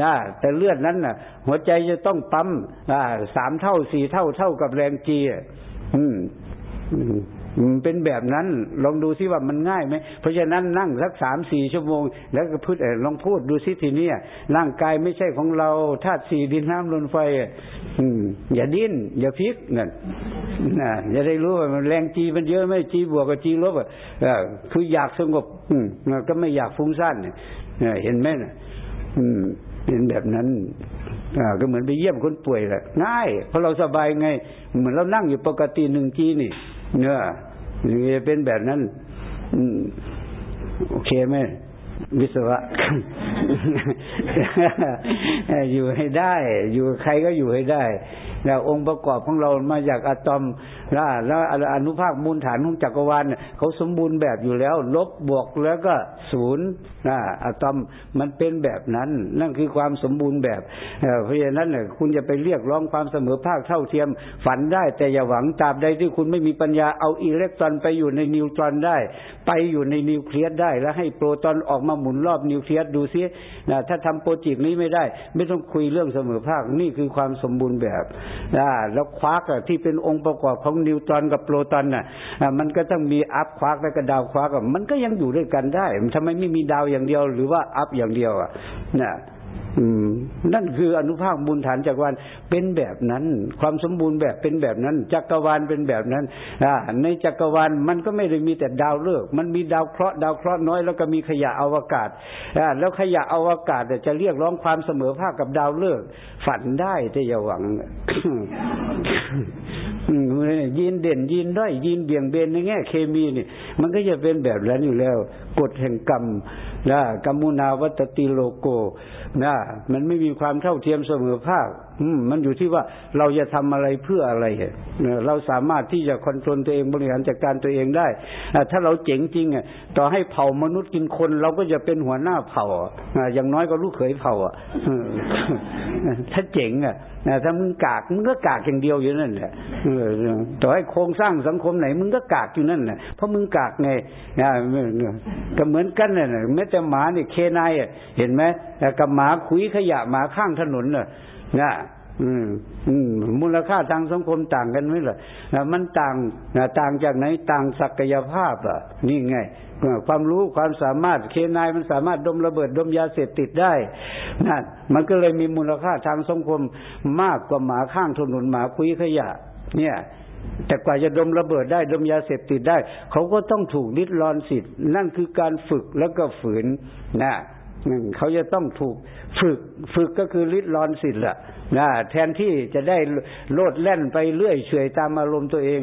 นะแต่เลือดนั้นน่ะ หัวใจจะต้องปั๊มสามเท่าสี่เท่าเท่ากับแรงจีอืม เป็นแบบนั้นลองดูซิว่ามันง่ายไหมเพราะฉะนั้นนั่งสักสามสี่ชั่วโมง แล้วก็พูดลองพูดดูซิทีนี้ร่างกายไม่ใช่ของเราธาตุสี่ดินน้ำลมไฟอืม อย่าดิ้นอย่าพลิกนั่นนะอย่าได้รู้ว่ามันแรงจีมันเยอะไหมจีบวกกับจีลบอะคืออยากสงบ อืมก็ไม่อยากฟุ้งซ่านเนี่ยเห็นไหมนะอืมเป็นแบบนั้นก็เหมือนไปเยี่ยมคนป่วยแหละง่ายเพราะเราสบายไง เหมือนเรานั่งอยู่ปกติหนึ่งจีนี่ เนื้อนี่เป็นแบบนั้นโอเคไหมวิศวะ อยู่ให้ได้ อยู่ใครก็อยู่ให้ได้ แล้วองค์ประกอบของเรามาจากอะตอมแล้วแล้วอนุภาคมูลฐานของจักรวาลเขาสมบูรณ์แบบอยู่แล้ว ลบบวกแล้วก็ศูนย์นะอะตอมมันเป็นแบบนั้น นั่นคือความสมบูรณ์แบบเพราะฉะนั้นเนี่ยคุณจะไปเรียกร้องความเสมอภาคเท่าเทียม ฝันได้แต่อย่าหวังตราบใดที่คุณไม่มีปัญญาเอาอิเล็กตรอนไปอยู่ในนิวตรอนได้ ไปอยู่ในนิวเคลียสได้ แล้วให้โปรตอนออกมาหมุนรอบนิวเคลียสดูซินะถ้าทำโปรเจกต์นี้ไม่ได้ ไม่ต้องคุยเรื่องเสมอภาคนี่คือความสมบูรณ์แบบแล้วควักที่เป็นองค์ประกอบของนิวตรอนกับโปรตอนน่ะมันก็ต้องมีอัพควักและก็ดาวควักมันก็ยังอยู่ด้วยกันได้ทำไมไม่มีดาวอย่างเดียว หรือว่าอัพอย่างเดียวอะนะ นั่นคืออนุภาคมูลฐานจักรวาลเป็นแบบนั้น ความสมบูรณ์แบบเป็นแบบนั้น จักรวาลเป็นแบบนั้นในจักรวาลมันก็ไม่ได้มีแต่ดาวเลิกมันมีดาวเคราะห์ดาวเคราะห์น้อยแล้วก็มีขยะอวกาศแล้วขยะอวกาศจะเรียกร้องความเสมอภาคกับดาวเลิกฝันได้แต่อย่าหวังยีนเด่นยีนด้อยยีนเบี่ยงเบนในแง่เคมีนี่มันก็จะเป็นแบบนั้นอยู่แล้ว กฎแห่งกรรมนะกัมมุนาวัตติโลโกนะมันไม่มีความเท่าเทียมเสมอภาค มมันอยู่ที่ว่าเราจะทำอะไรเพื่ออะไรเราสามารถที่จะคอนโทรลตัวเองบริหารจัดการตัวเองได้ถ้าเราเจ๋งจริงอะต่อให้เผ่ามนุษย์กินคน เราก็จะเป็นหัวหน้าเผ่าอย่างน้อยก็ลูกเขยเผ่าอะถ้าเจ๋งอะถ้ามึงกากมึงก็กากอย่างเดียวอยู่นั่นแหละต่อให้โครงสร้างสังคมไหนมึงก็กากอยู่นั่นแหละเพราะมึงกากไงก็เหมือนกันน่ะแม้แต่หมาเนี่ยเคนายเห็นไหมกับหมาคุยขยะหมาข้างถนนน่ะ นะอืมมูลค่าทางสังคมต่างกันไหมล่ะมันต่างต่างจากไหนต่างศักยภาพอะ นี่ไงความรู้ความสามารถเคนายมันสามารถดมระเบิดดมยาเสพติดได้นั่นมันก็เลยมีมูลค่าทางสังคมมากกว่าหมาข้างถนนหมาคุยขยะ เนี่ยแต่กว่าจะดมระเบิดได้ดมยาเสพติดได้ เขาก็ต้องถูกลิดรอนสิทธิ์นั่นคือการฝึกแล้วก็ฝืนนะ หนึ่งเขาจะต้องถูกฝึกฝึกก็คือลิดรอนสิทธิ์ละนะแทนที่จะได้โลดแล่นไปเรื่อยเฉยตามอารมณ์ตัวเอง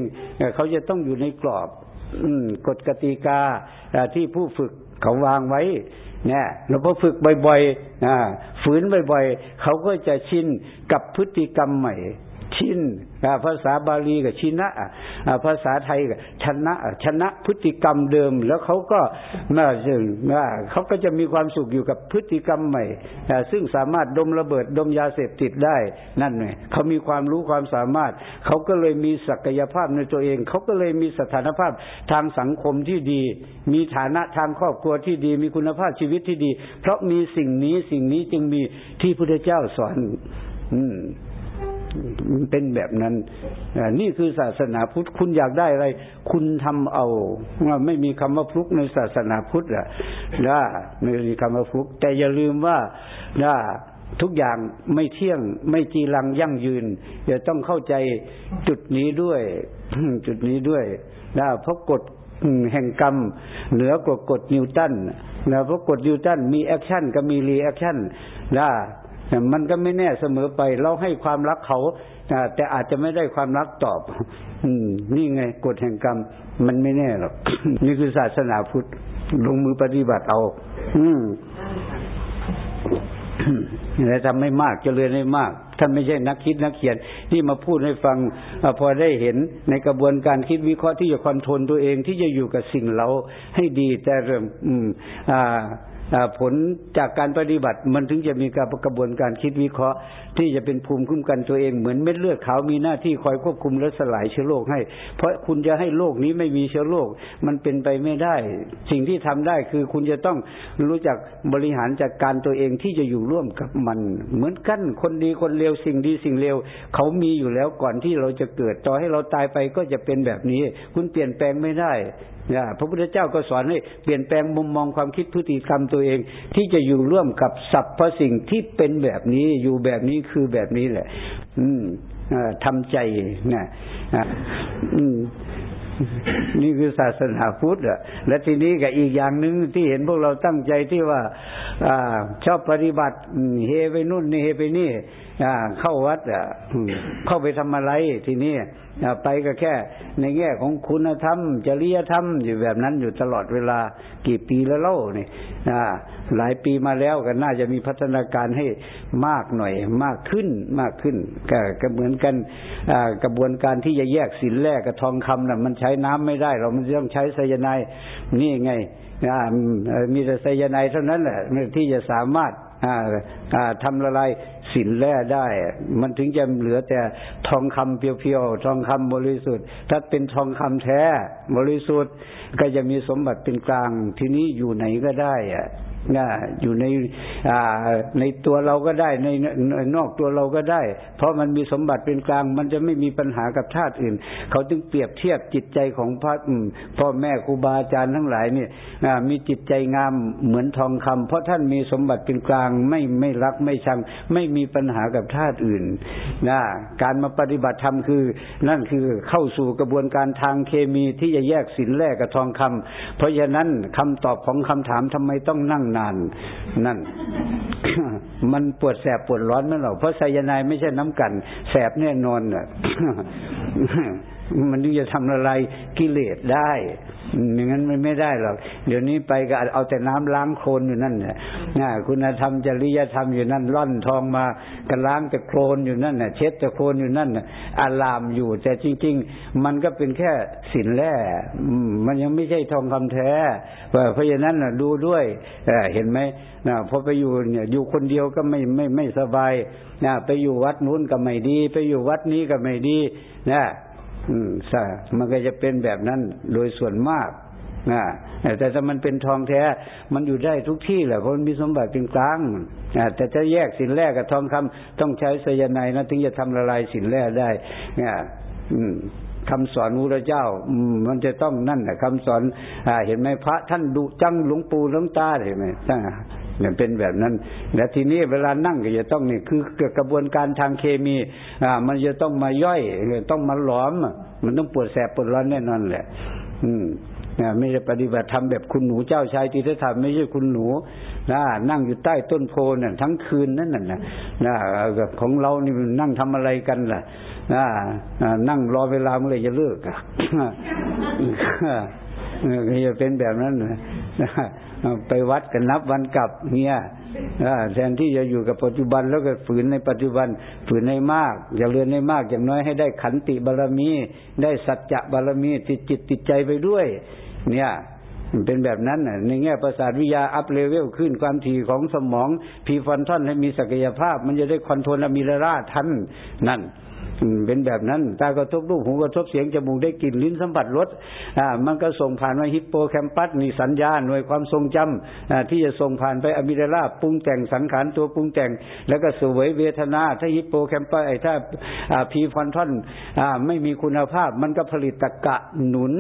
เขาจะต้องอยู่ในกรอบกฎกติกาที่ผู้ฝึกเขาวางไว้เนี่ยเราพอฝึกบ่อยๆฝืนบ่อยๆ เขาก็จะชินกับพฤติกรรมใหม่ ชินภาษาบาลีกับชินะภาษาไทยกับชนะชนะพฤติกรรมเดิม แล้วเขาก็มาซึ่งเขาก็จะมีความสุขอยู่กับพฤติกรรมใหม่ ซึ่งสามารถดมระเบิดดมยาเสพติดได้นั่นไงเขามีความรู้ความสามารถ เขาก็เลยมีศักยภาพในตัวเอง เขาก็เลยมีสถานภาพทางสังคมที่ดี มีฐานะทางครอบครัวที่ดี มีคุณภาพชีวิตที่ดี เพราะมีสิ่งนี้สิ่งนี้จึงมีที่พระเจ้าสอน อืม มันเป็นแบบนั้นนี่คือศาสนาพุทธคุณอยากได้อะไร คุณทำเอาไม่มีคำว่าพุกในศาสนาพุทธอะนะไม่มีคำว่าพุก แต่อย่าลืมว่านะทุกอย่างไม่เที่ยงไม่จีรังยั่งยืนจะต้องเข้าใจจุดนี้ด้วย จุดนี้ด้วยนะเพราะกฎแห่งกรรม เหนือกว่ากฎนิวตันนะเพราะกฎนิวตันมี action ก็มี reaction นะ มันก็ไม่แน่เสมอไป เราให้ความรักเขาแต่อาจจะไม่ได้ความรักตอบ อืม นี่ไงกฎแห่งกรรม มันไม่แน่หรอกนี่คือศาสนาพุทธลงมือปฏิบัติเอา อืมแต่ทำไม่มากจเจริญไม่มากท่านไม่ใช่นักคิดนักเขียนที่มาพูดให้ฟังอพอได้เห็นในกระบวนการคิดวิเคราะห์ที่จะคอนโทรลตัวเองที่จะอยู่กับสิ่งเราให้ดีแต่เริ่อืมอ่า ผลจากการปฏิบัติมันถึงจะมีการกระบวนการคิดวิเคราะห์ ที่จะเป็นภูมิคุ้มกันตัวเองเหมือนเม็ดเลือดขาวมีหน้าที่คอยควบคุมและสลายเชื้อโรคให้ เพราะคุณจะให้โรคนี้ไม่มีเชื้อโรคมันเป็นไปไม่ได้ สิ่งที่ทำได้คือคุณจะต้องรู้จักบริหารจัดการตัวเองที่จะอยู่ร่วมกับมัน เหมือนกันคนดีคนเลวสิ่งดีสิ่งเลวเขามีอยู่แล้วก่อนที่เราจะเกิดต่อให้เราตายไปก็จะเป็นแบบนี้ คุณเปลี่ยนแปลงไม่ได้ พระพุทธเจ้าก็สอนให้เปลี่ยนแปลงมุมมองความคิดพฤติกรรมตัวเอง ที่จะอยู่ร่วมกับสรรพสิ่งที่เป็นแบบนี้อยู่แบบนี้คือแบบนี้แหละ อืมทำใจนะนี่คือศาสนาพุทธอะและทีนี้กับอีกอย่างหนึ่งที่เห็นพวกเราตั้งใจที่ว่าอชอบปฏิบัติเฮไปนู่นนี่เฮไปนี่ เข้าวัดอะเข้าไปทำอะไรทีนี้ไปก็แค่ ในแง่ของคุณธรรมจริยธรรมอยู่แบบนั้นอยู่ตลอดเวลากี่ปีแล้วเล่านี่หลายปีมาแล้วก็น่าจะมีพัฒนาการให้มากหน่อย มากขึ้นมากขึ้นก็เหมือนกันกระบวนการที่จะแยกสินแร่กับทองคำน่ะ มันใช้น้ำไม่ได้เรามันต้องใช้ไซยาไนนี่ไงมีแต่ไซยาไนเท่านั้นแหละที่จะสามารถ ทำละลายสินแร่ได้ มันถึงจะเหลือแต่ทองคำเพียวๆ ทองคำบริสุทธิ์ ถ้าเป็นทองคำแท้ บริสุทธิ์ ก็จะมีสมบัติเป็นกลาง ทีนี้อยู่ไหนก็ได้อะ นะอยู่ในในตัวเราก็ได้ในนอกตัวเราก็ได้ เพราะมันมีสมบัติเป็นกลาง มันจะไม่มีปัญหากับธาตุอื่น เขาจึงเปรียบเทียบจิตใจของพระพ่อแม่ครูบาอาจารย์ทั้งหลายเนี่ยมีจิตใจงามเหมือนทองคำเพราะท่านมีสมบัติเป็นกลาง ไม่ไม่รักไม่ชัง ไม่มีปัญหากับธาตุอื่นนะการมาปฏิบัติธรรมคือ นั่นคือเข้าสู่กระบวนการทางเคมีที่จะแยกสินแร่กับทองคำเพราะฉะนั้นคำตอบของคำถามทำไมต้องนั่งนาน นั่น มันปวดแสบปวดร้อนไม่หรอเพราะไซยาไนไม่ใช่น้ำกัน แสบแน่นอนอะ มันจะทำละลายกิเลสได้อย่างนั้นมันไม่ได้หรอกเดี๋ยวนี้ไปก็เอาแต่น้ำล้างโคลนอยู่นั่นน่ะคุณธรรมจริยธรรมอยู่นั่นร่อนทองมาก็ล้างแต่โคลนอยู่นั่นน่ะเช็ดแต่โคลนอยู่นั่นน่ะอารามอยู่ แต่จริง ๆ มันก็เป็นแค่สินแร่มันยังไม่ใช่ทองคำแท้เพราะฉะนั้นน่ะดูด้วยเห็นไหมนะพอไปอยู่เนี่ยอยู่คนเดียวก็ไม่ไม่ไม่สบายนะไปอยู่วัดนู้นก็ไม่ดี ไปอยู่วัดนี้ก็ไม่ดีนะ ใช่มันก็จะเป็นแบบนั้นโดยส่วนมากนะแต่ถ้ามันเป็นทองแท้ มันอยู่ได้ทุกที่แหละเพราะมันมีสมบัติเป็นกลางแต่จะแยกสินแร่กับทองคำต้องใช้ไซยาไนนะถึงจะทำละลายสินแร่ได้เนี่ยคำสอนพระเจ้า มันจะต้องนั่นแหละคำสอนอเห็นไหมพระท่านดุจังหลวงปู่หลวงตาเห็นไหม เนี่ยเป็นแบบนั้น และทีนี้เวลานั่งก็จะต้องนี่คือเกิดกระบวนการทางเคมีอ่ามันจะต้องมาย่อยต้องมาหลอม มันต้องปวดแสบปวดร้อนแน่นอนแหละ อืมไม่ใช่ปฏิบัติธรรมแบบคุณหนูเจ้าชายที่ธรรมไม่ใช่คุณหนูนะนั่งอยู่ใต้ต้นโพนั่นทั้งคืนนั่นน่ะนะนะของเรานี่นั่งทำอะไรกันล่ะนะนั่งรอเวลาเมื่อไรจะเลิกอะจะเป็นแบบนั้นนะ ไปวัดกันนับวันกลับเนี่ยแทนที่จะอยู่กับปัจจุบันแล้วก็ฝืนในปัจจุบันฝืนในมาก อย่าเรียนในมากอย่างน้อยให้ได้ขันติบารมี ได้สัจจะบารมีติดจิตติดใจไปด้วย เนี่ยเป็นแบบนั้นในแง่ประสาทวิทยา up level ขึ้นความถี่ของสมองprefrontal ให้มีศักยภาพ มันจะได้ control amygdala ทันนั่น เป็นแบบนั้น ตากระทบรูปหูกระทบเสียงจมูกได้กลิ่นลิ้นสัมผัสรสอ่ามันก็ส่งผ่านมาฮิปโปแคมปัสนี่สัญญาหน่วยความทรงจำอ่าที่จะส่งผ่านไป amygdala ปรุงแต่งสังขารตัวปรุงแต่ง แล้วก็เสวยเวทนา ถ้าฮิปโปแคมปัสไอ้ถ้าอ่า prefrontal อ่าไม่มีคุณภาพ มันก็ผลิตตรรกะหนุน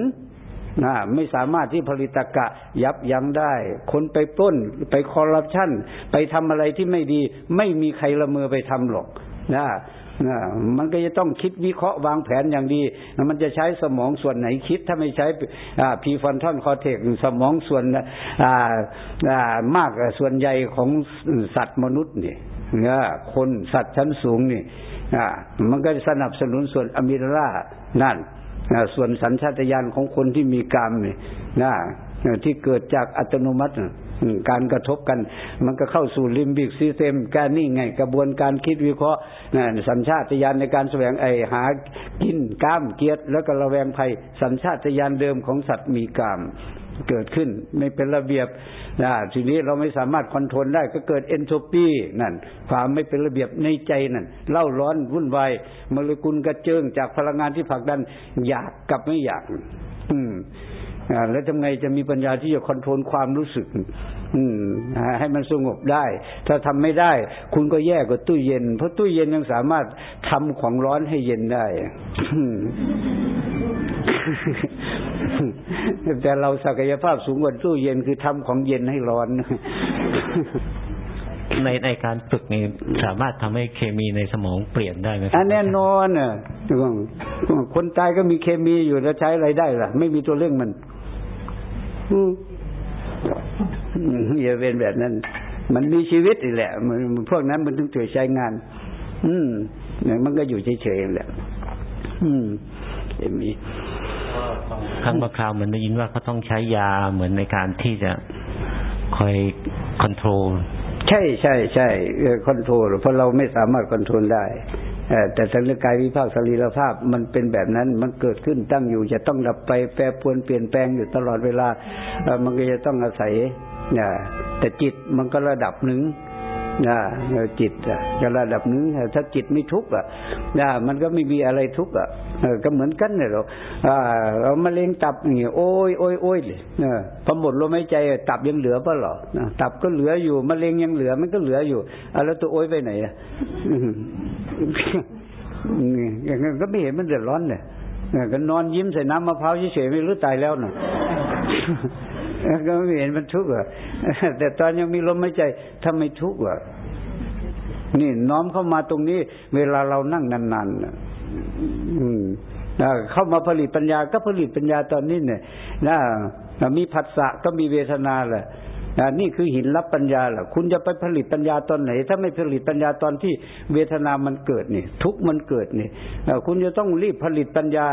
นะไม่สามารถที่ผลิตกะยับยั้งได้ คนไปปล้นไปคอร์รัปชันไปทำอะไรที่ไม่ดี ไม่มีใครละเมอไปทำหรอกนะ มันก็จะต้องคิดวิเคราะห์วางแผนอย่างดี มันจะใช้สมองส่วนไหนคิด ถ้าไม่ใช้พีฟอนทอนคอเทกสมองส่วนมากส่วนใหญ่ของสัตว์มนุษย์นี่คนสัตว์ชั้นสูงนี่มันก็สนับสนุนส่วนอะมิรานั่นส่วนสัญชาตญาณของคนที่มีกรรมนี่ที่เกิดจากอัตโนมัติ การกระทบกัน มันก็เข้าสู่ limbic system การนี่ไงกระบวนการคิดวิเคราะห์สัญชาตญาณในการแสวงไอหากินกล้ามเกียรติแล้วก็ระแวงภัย สัญชาตญาณเดิมของสัตว์มีกรรมเกิดขึ้นไม่เป็นระเบียบนะทีนี้เราไม่สามารถ control ได้ก็เกิด entropy นั่นความไม่เป็นระเบียบในใจนั่นเล่าร้อนวุ่นวายโมเลกุลกระเจิงจากพลังงานที่ผลักดันอยากกับไม่อยาก อืม แล้วทำไงจะมีปัญญาที่จะคอนโทรลความรู้สึก อืมให้มันสงบได้ ถ้าทำไม่ได้ คุณก็แย่กว่าตู้เย็น เพราะตู้เย็นยังสามารถทำของร้อนให้เย็นได้แต่เราศักยภาพสูงกว่าตู้เย็นคือทำของเย็นให้ร้อนในในการฝึกนี่สามารถทำให้เคมีในสมองเปลี่ยนได้ไหมอันแน่นอนอะคนตายก็มีเคมีอยู่แล้วใช้อะไรได้ล่ะ ไม่มีตัวเร่งมัน อย่าเป็นแบบนั้น มันมีชีวิตอีกแหละมันพวกนั้นมันถึงถือใช้งาน อืมเนี่ยมันก็อยู่เฉยๆแหละ อืมเอ็มีครั้งบางคราวมันได้ยินว่าเขาต้องใช้ยาเหมือนในการที่จะคอย control ใช่ใช่ใช่ control เพราะเราไม่สามารถ control ได้ แต่สังกายวิภาคสรีรภาพมันเป็นแบบนั้นมันเกิดขึ้นตั้งอยู่ จะต้องดับไปแปรปรวนเปลี่ยนแปลงอยู่ตลอดเวลามันก็จะต้องอาศัยแต่จิตมันก็ระดับหนึ่ง นะจิตจะระดับนึ่งถ้าจิตไม่ทุกข์อะนะมันก็ไม่มีอะไรทุกข์อะก็เหมือนกันเนี่ยเราเรามะเร็งตับนี่โอ้ยโอ้ยโอ้ยเลยพอหมดลมหายใจตับยังเหลือเปล่าหรอตับก็เหลืออยู่มะเร็งยังเหลือมันก็เหลืออยู่แล้วตัวโอ้ยไปไหนอะอย่างนั้นก็ไม่เห็นมันเดือดร้อนเลยก็นอนยิ้มใส่น้ำมะพร้าวเฉยๆไม่รู้ตายแล้วน่ะ ก็ไม่เห็นมันทุกข์อะแต่ตอนยังมีลมหายใจทำไมทุกข์อะนี่น้อมเข้ามาตรงนี้ เวลาเรานั่งนานๆอืมเข้ามาผลิตปัญญาก็ผลิตปัญญาตอนนี้เนี่ยนะมีผัสสะก็มีเวทนาแหละ นี่คือหินรับปัญญาแหละคุณจะไปผลิตปัญญาตอนไหน ถ้าไม่ผลิตปัญญาตอนที่เวทนามันเกิดนี่ ทุกมันเกิดนี่คุณจะต้องรีบผลิตปัญญา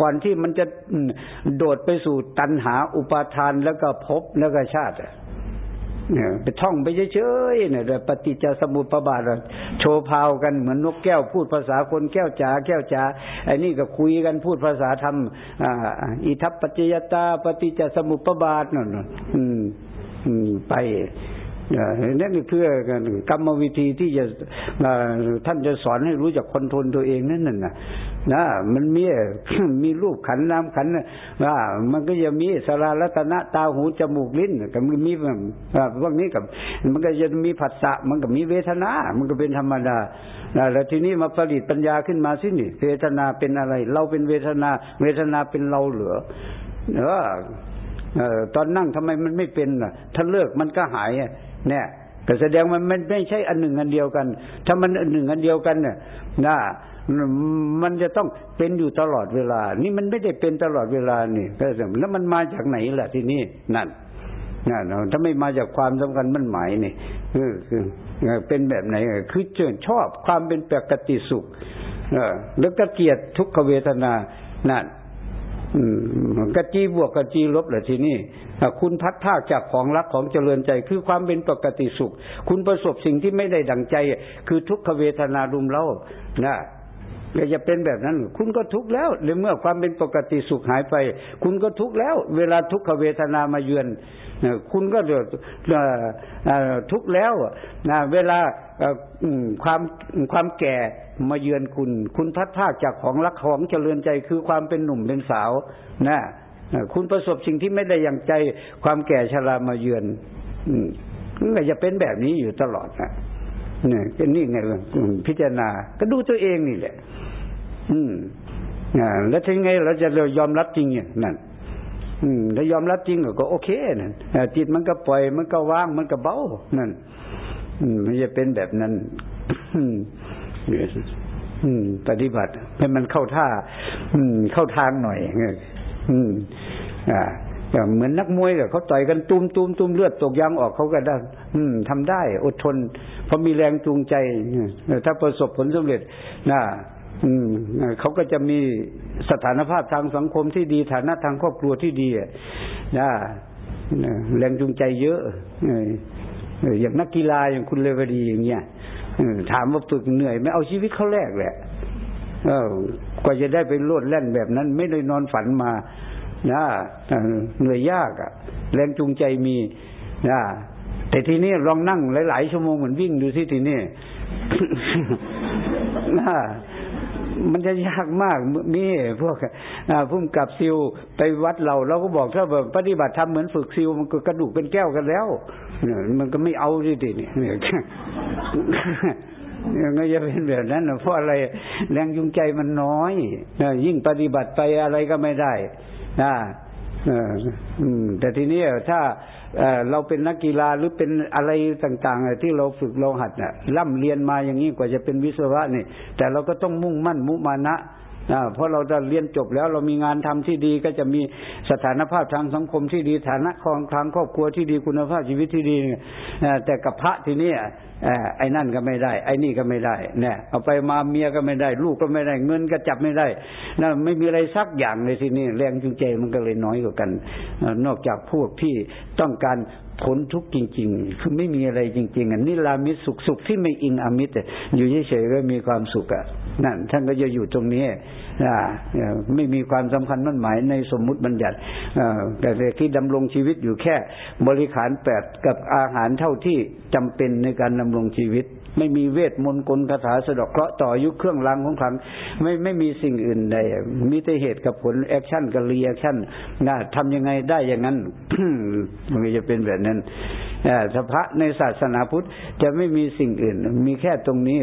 ก่อนที่มันจะโดดไปสู่ตัณหาอุปาทานแล้วก็ภพแล้วก็ชาติเนี่ยไปท่องไปเฉยๆเนี่ยปฏิจจสมุปบาทโชว์พาวกันเหมือนนกแก้วพูดภาษาคนแก้วจ๋าแก้วจ๋าไอ้นี่ก็คุยกันพูดภาษาธรรมอิทัปปัจจยตา ปฏิจจสมุปบาทนั่นอืม ไปนั่นคือกรรมวิธีที่จะท่านจะสอนให้รู้จักคอนโทรลตัวเองนั่นน่ะนะมันมีมีรูปขันน้ำขันว่ามันก็จะมีสารารัตนะตาหูจมูกลิ้นก็มันมีพวกนี้กับ มันก็จะมีผัสสะมันก็มีเวทนา มันก็เป็นธรรมดาแล้วทีนี้มาผลิตปัญญาขึ้นมาสินี่เวทนาเป็นอะไร เราเป็นเวทนา เวทนาเป็นเราเหลือเออ ออตอนนั่งทำไมมันไม่เป็นอะ ถ้าเลิกมันก็หายเนี่ยก็แสดงมันมันไม่ใช่อันหนึ่งอันเดียวกัน ถ้ามันอันหนึ่งอันเดียวกันเนี่ยนะมันจะต้องเป็นอยู่ตลอดเวลา นี่มันไม่ได้เป็นตลอดเวลานี่ก็แล้วมันมาจากไหนล่ะที่นี่นั่นนั่นถ้าไม่มาจากความสำคัญมันหมายนี่คือคือเป็นแบบไหนคือเชิชอบความเป็นปกติสุข เออแล้วก็เกียดทุกขเวทนานั่น กะจีบวกกะจีลบเหรอทีนี้คุณพัดภาคจากของรักของเจริญใจ คือความเป็นปกติสุข คุณประสบสิ่งที่ไม่ได้ดังใจ คือทุกขเวทนารุมเร้านะ ก็จะเป็นแบบนั้น คุณก็ทุกข์แล้วในเมื่อความเป็นปกติสุขหายไป คุณก็ทุกข์แล้ว เวลาทุกขเวทนามาเยือน คุณก็ทุกข์แล้วเวลาความความแก่มาเยือนคุณ คุณพัดภาคจากของรักของเจริญใจคือความเป็นหนุ่มเป็นสาวนะคุณประสบสิ่งที่ไม่ได้อย่างใจความแก่ชรามาเยือนก็จะเป็นแบบนี้อยู่ตลอดนะ เนี่ยก็นี่ไงพิจารณา ก็ดูตัวเองนี่แหละ อืมอ่าแล้วถึงไงเราจะเรายอมรับจริงเนี่ยนั่นอืมถ้ายอมรับจริงก็โอเคนั่นจิตมันก็ปล่อยมันก็ว่างมันก็เบานั่นอืมมันจะเป็นแบบนั้นอืมอืมปฏิบัติให้มันเข้าท่าอืมเข้าทางหน่อยอืม อ่า อย่างเหมือนนักมวยเเขาต่อยกันตุ้มตุ้มตุ้มเลือดตกยางออกเขาก็ได้ อืมทำได้ อดทน เพราะมีแรงจูงใจถ้าประสบผลสำเร็จนะอืมเขาก็จะมีสถานภาพทางสังคมที่ดีฐานะทางครอบครัวที่ดีนะแรงจูงใจเยอะอย่างนักกีฬาอย่างคุณเลวดีอย่างเงี้ยถามว่าฝึกเหนื่อยไม่เอาชีวิตเขาแรกแหละกว่าจะได้ไปโลดแล่นแบบนั้น ไม่ได้นอนฝันมา นะเหนื่อยยากอะแรงจูงใจมีนะแต่ทีนี้ลองนั่งหลายๆชั่วโมงเหมือนวิ่งดูสิทีนี้นะมันจะยากมากมีพวกพุ่มกับซิวไปวัดเราเราก็บอกถ้าแบบปฏิบัติทำเหมือนฝึกซิวมันก็กระดูกเป็นแก้วกันแล้วมันก็ไม่เอาสิทีนี่ยังจะเป็นแบบนั้นเพราะอะไรแรงจูงใจมันน้อยยิ่งปฏิบัติไปอะไรก็ไม่ได้ นะแต่ทีนี้ถ้าเราเป็นนักกีฬาหรือเป็นอะไรต่างๆ ที่เราฝึกเราหัดน่ยร่ำเรียนมาอย่างนี้กว่าจะเป็นวิศวะนี่ แต่เราก็ต้องมุ่งมั่นมุมานะ เพราะเราจะเรียนจบแล้วเรามีงานทำที่ดีก็จะมีสถานภาพทางสังคมที่ดีฐานะของทางครอบครัวที่ดีคุณภาพชีวิตที่ดีแต่กับพระที่นี่ไอ้นั่นก็ไม่ได้ ไอ้นี่ก็ไม่ได้เนี่ยเอาไปมาเมียก็ไม่ได้ ลูกก็ไม่ได้เงินก็จับไม่ได้นั่นไม่มีอะไรสักอย่างเลยที่นี่แรงจูงใจมันก็เลยน้อยกว่ากัน นอกจากพวกที่ต้องการพ้นทุกจริง ๆ คือไม่มีอะไรจริง ๆอันนี้ลามิสุขสุขที่ไม่อิงอมิตรอยู่เฉยๆก็มีความสุขอะ นั่นท่านก็จะอยู่ตรงนี้ไม่มีความสำคัญมั่นหมายในสมมุติบัญญัติแต่ที่ดำรงชีวิตอยู่แค่บริขารแปดกับอาหารเท่าที่จำเป็นในการดำรงชีวิต ไม่มีเวทมนต์กลคาถาสะดอกเคราะห์ต่อยุคเครื่องรางของขลังไม่ไม่มีสิ่งอื่นใดมีแต่เหตุกับผล action กับ reaction นะทำยังไงได้อย่างนั้นมันจะเป็นแบบนั้นสภาวะในศาสนาพุทธจะไม่มีสิ่งอื่น มีแค่ตรงนี้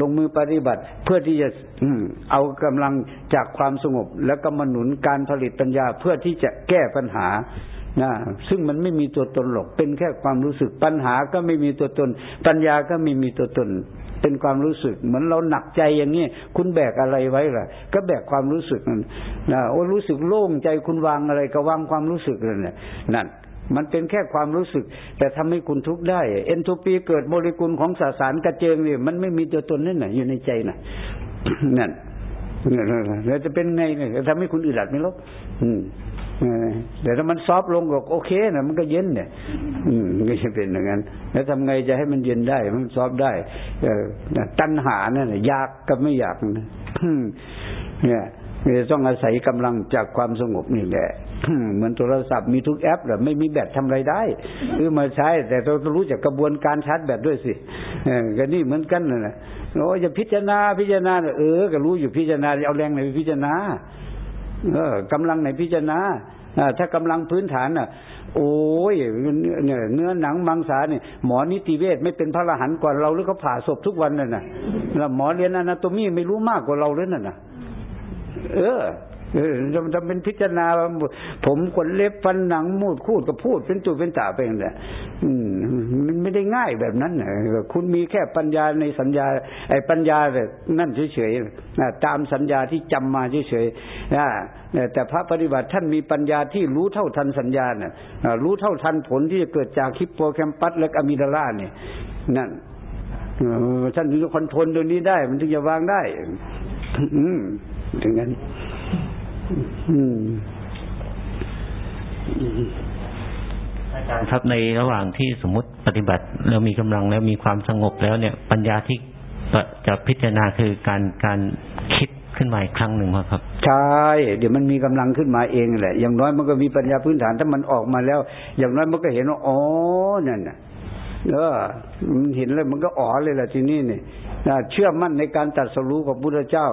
ลงมือปฏิบัติเพื่อที่จะเอากำลังจากความสงบ แล้วก็มาหนุนการผลิตปัญญาเพื่อที่จะแก้ปัญหา นะซึ่งมันไม่มีตัวตนหรอก เป็นแค่ความรู้สึกปัญหาก็ไม่มีตัวตน ปัญญาก็ไม่มีตัวตน เป็นความรู้สึก เหมือนเราหนักใจอย่างนี้คุณแบกอะไรไว้ล่ะ ก็แบกความรู้สึกนั่นนะโอ้รู้สึกโล่งใจคุณวางอะไรก็วางความรู้สึกนั่นแหละนั่นมันเป็นแค่ความรู้สึก แต่ทำให้คุณทุกข์ได้ เอนโทรปีเกิดโมเลกุลของสสารกระเจิงเนี่ยมันไม่มีตัวตนนั่นน่ะอยู่ในใจน่ะนั่นแล้วจะเป็นไงเนี่ยทำให้คุณอึดอัดไหม่ล บแต่ถ้ามันซอฟลงก็โอเคนะมันก็เย็นเนี่ยอืมก็จะเป็นอย่างนั้น แล้วทำไงจะให้มันเย็นได้ มันซอฟได้เอตัณหาเนี่ยอยากกับไม่อยากเนี่ยจะต้องอาศัยกำลังจากความสงบนี่แหละเหมือนโทรศัพท์มีทุกแอปแหละไม่มีแบตทำอะไรได้คือมาใช้ แต่เราต้องรู้จักกระบวนการชาร์จแบตด้วยสิเออก็นี่เหมือนกันนะโอ้จะพิจารณาพิจารณาเออ ก็รู้อยู่พิจารณาเอาแรงไหนพิจารณา เออกำลังในพิจารณาถ้ากำลังพื้นฐานน่ะ โอ้ยเนื้อหนังมังสาเนี่ยหมอนิติเวชไม่เป็นพระอรหันต์กว่าเราหรือเขาผ่าศพทุกวันน่ะนะแล้วหมอเรียนอนาโตมีไม่รู้มากกว่าเราเลยน่ะนะเออ จะจะเป็นพิจารณา ผมขนเล็บฟันหนังมูดคูดก็พูดเป็นตัวเป็นตาไปอย่างนี้มันไม่ได้ง่ายแบบนั้นนะคุณมีแค่ปัญญาในสัญญา ไอ้ปัญญาแบบนั่นเฉยๆตามสัญญาที่จำมาเฉยๆแต่พระปฏิบัติท่านมีปัญญาที่รู้เท่าทันสัญญาเนี่ยรู้เท่าทันผลที่จะเกิดจากคิปโปแคมปัสและอะมิดาลาเนี่ยนั่นท่านถึงจะคอนโทรลตัวนี้ได้ มันถึงจะวางได้ อืมถึงนั้น อาจารย์ครับในระหว่างที่สมมติปฏิบัติแล้วมีกำลังแล้วมีความสงบแล้วเนี่ย ปัญญาที่จะพิจารณาคือการการคิดขึ้นมาอีกครั้งหนึ่งครับ ใช่ เดี๋ยวมันมีกำลังขึ้นมาเองแหละ อย่างน้อยมันก็มีปัญญาพื้นฐานถ้ามันออกมาแล้ว อย่างน้อยมันก็เห็นว่าอ๋อนั่นน่ะ เออมันเห็นแล้วมันก็อ๋อเลยแหละทีนี้เนี่ยเชื่อมั่นในการตัดสรู้ของพุทธเจ้า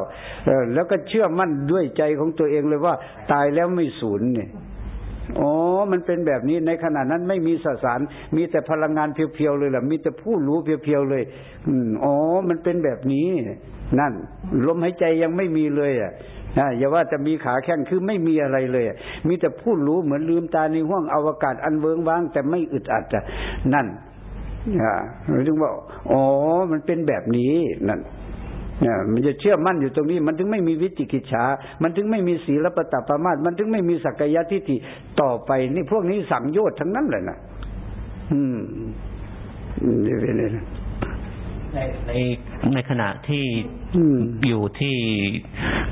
แล้วก็เชื่อมั่นด้วยใจของตัวเองเลยว่า ตายแล้วไม่สูญเนี่ยอ๋อ มันเป็นแบบนี้ ในขณะนั้นไม่มีสสาร มีแต่พลังงานเพียวๆเลยล่ะ มีแต่ผู้รู้เพียวๆเลย อืมอ๋อ มันเป็นแบบนี้ นั่น ลมหายใจยังไม่มีเลย อะอย่าว่าจะมีขาแข้งคือไม่มีอะไรเลย มีแต่ผู้รู้เหมือนลืมตาในห้วงอวกาศอันเวิงว่าง แต่ไม่อึดอัดอะ นั่น อ่าถึงว่าอ๋อ มันเป็นแบบนี้นั่นเนี่ยมันจะเชื่อมั่นอยู่ตรงนี้ มันถึงไม่มีวิจิกิจฉา มันถึงไม่มีศีลปตปามาตมันถึงไม่มีสักกายทิฏฐิต่อไปนี่พวกนี้สังโยชน์ทั้งนั้นเลยนะอืมนี่เป็นในในในขณะที่อยู่ที่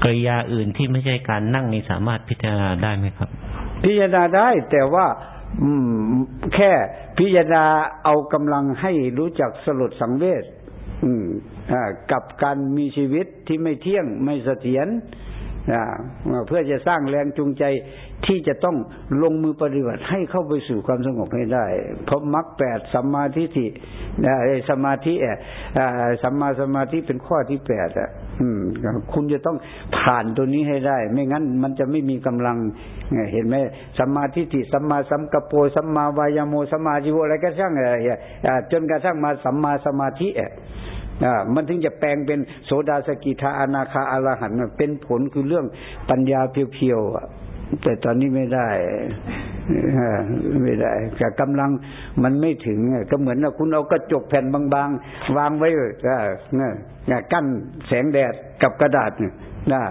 กริยาอื่นที่ไม่ใช่การนั่งนี่สามารถพิจารณาได้ไหมครับ พิจารณาได้แต่ว่า อืม แค่พิจารณาเอากำลังให้รู้จักสลดสังเวชอืมกับการมีชีวิตที่ไม่เที่ยงไม่เสถียรเพื่อจะสร้างแรงจูงใจ ที่จะต้องลงมือปฏิบัติให้เข้าไปสู่ความสงบให้ได้ เพราะมรรคแปดสัมมาทิฏฐิสมาธิสัมมาสมาธิเป็นข้อที่แปดอะคุณจะต้องผ่านตัวนี้ให้ได้ ไม่งั้นมันจะไม่มีกำลังเห็นไหมสัมมาทิฏฐิสัมมาสัมกปรสัมมาวายโมสัมมาจิวอะไรก็ช่างอะไรจนกระทั่งมาสัมมาสมาธิอะมันถึงจะแปลงเป็นโสดาสกิทาอนาคาอรหันต์เป็นผลคือเรื่องปัญญาเพียวๆ แต่ตอนนี้ไม่ได้ไม่ได้แต่กำลังมันไม่ถึงก็เหมือนว่าคุณเอากระจกแผ่นบางๆ วางไว้เนี่ยกั้นแสงแดดกับกระดาษ นะ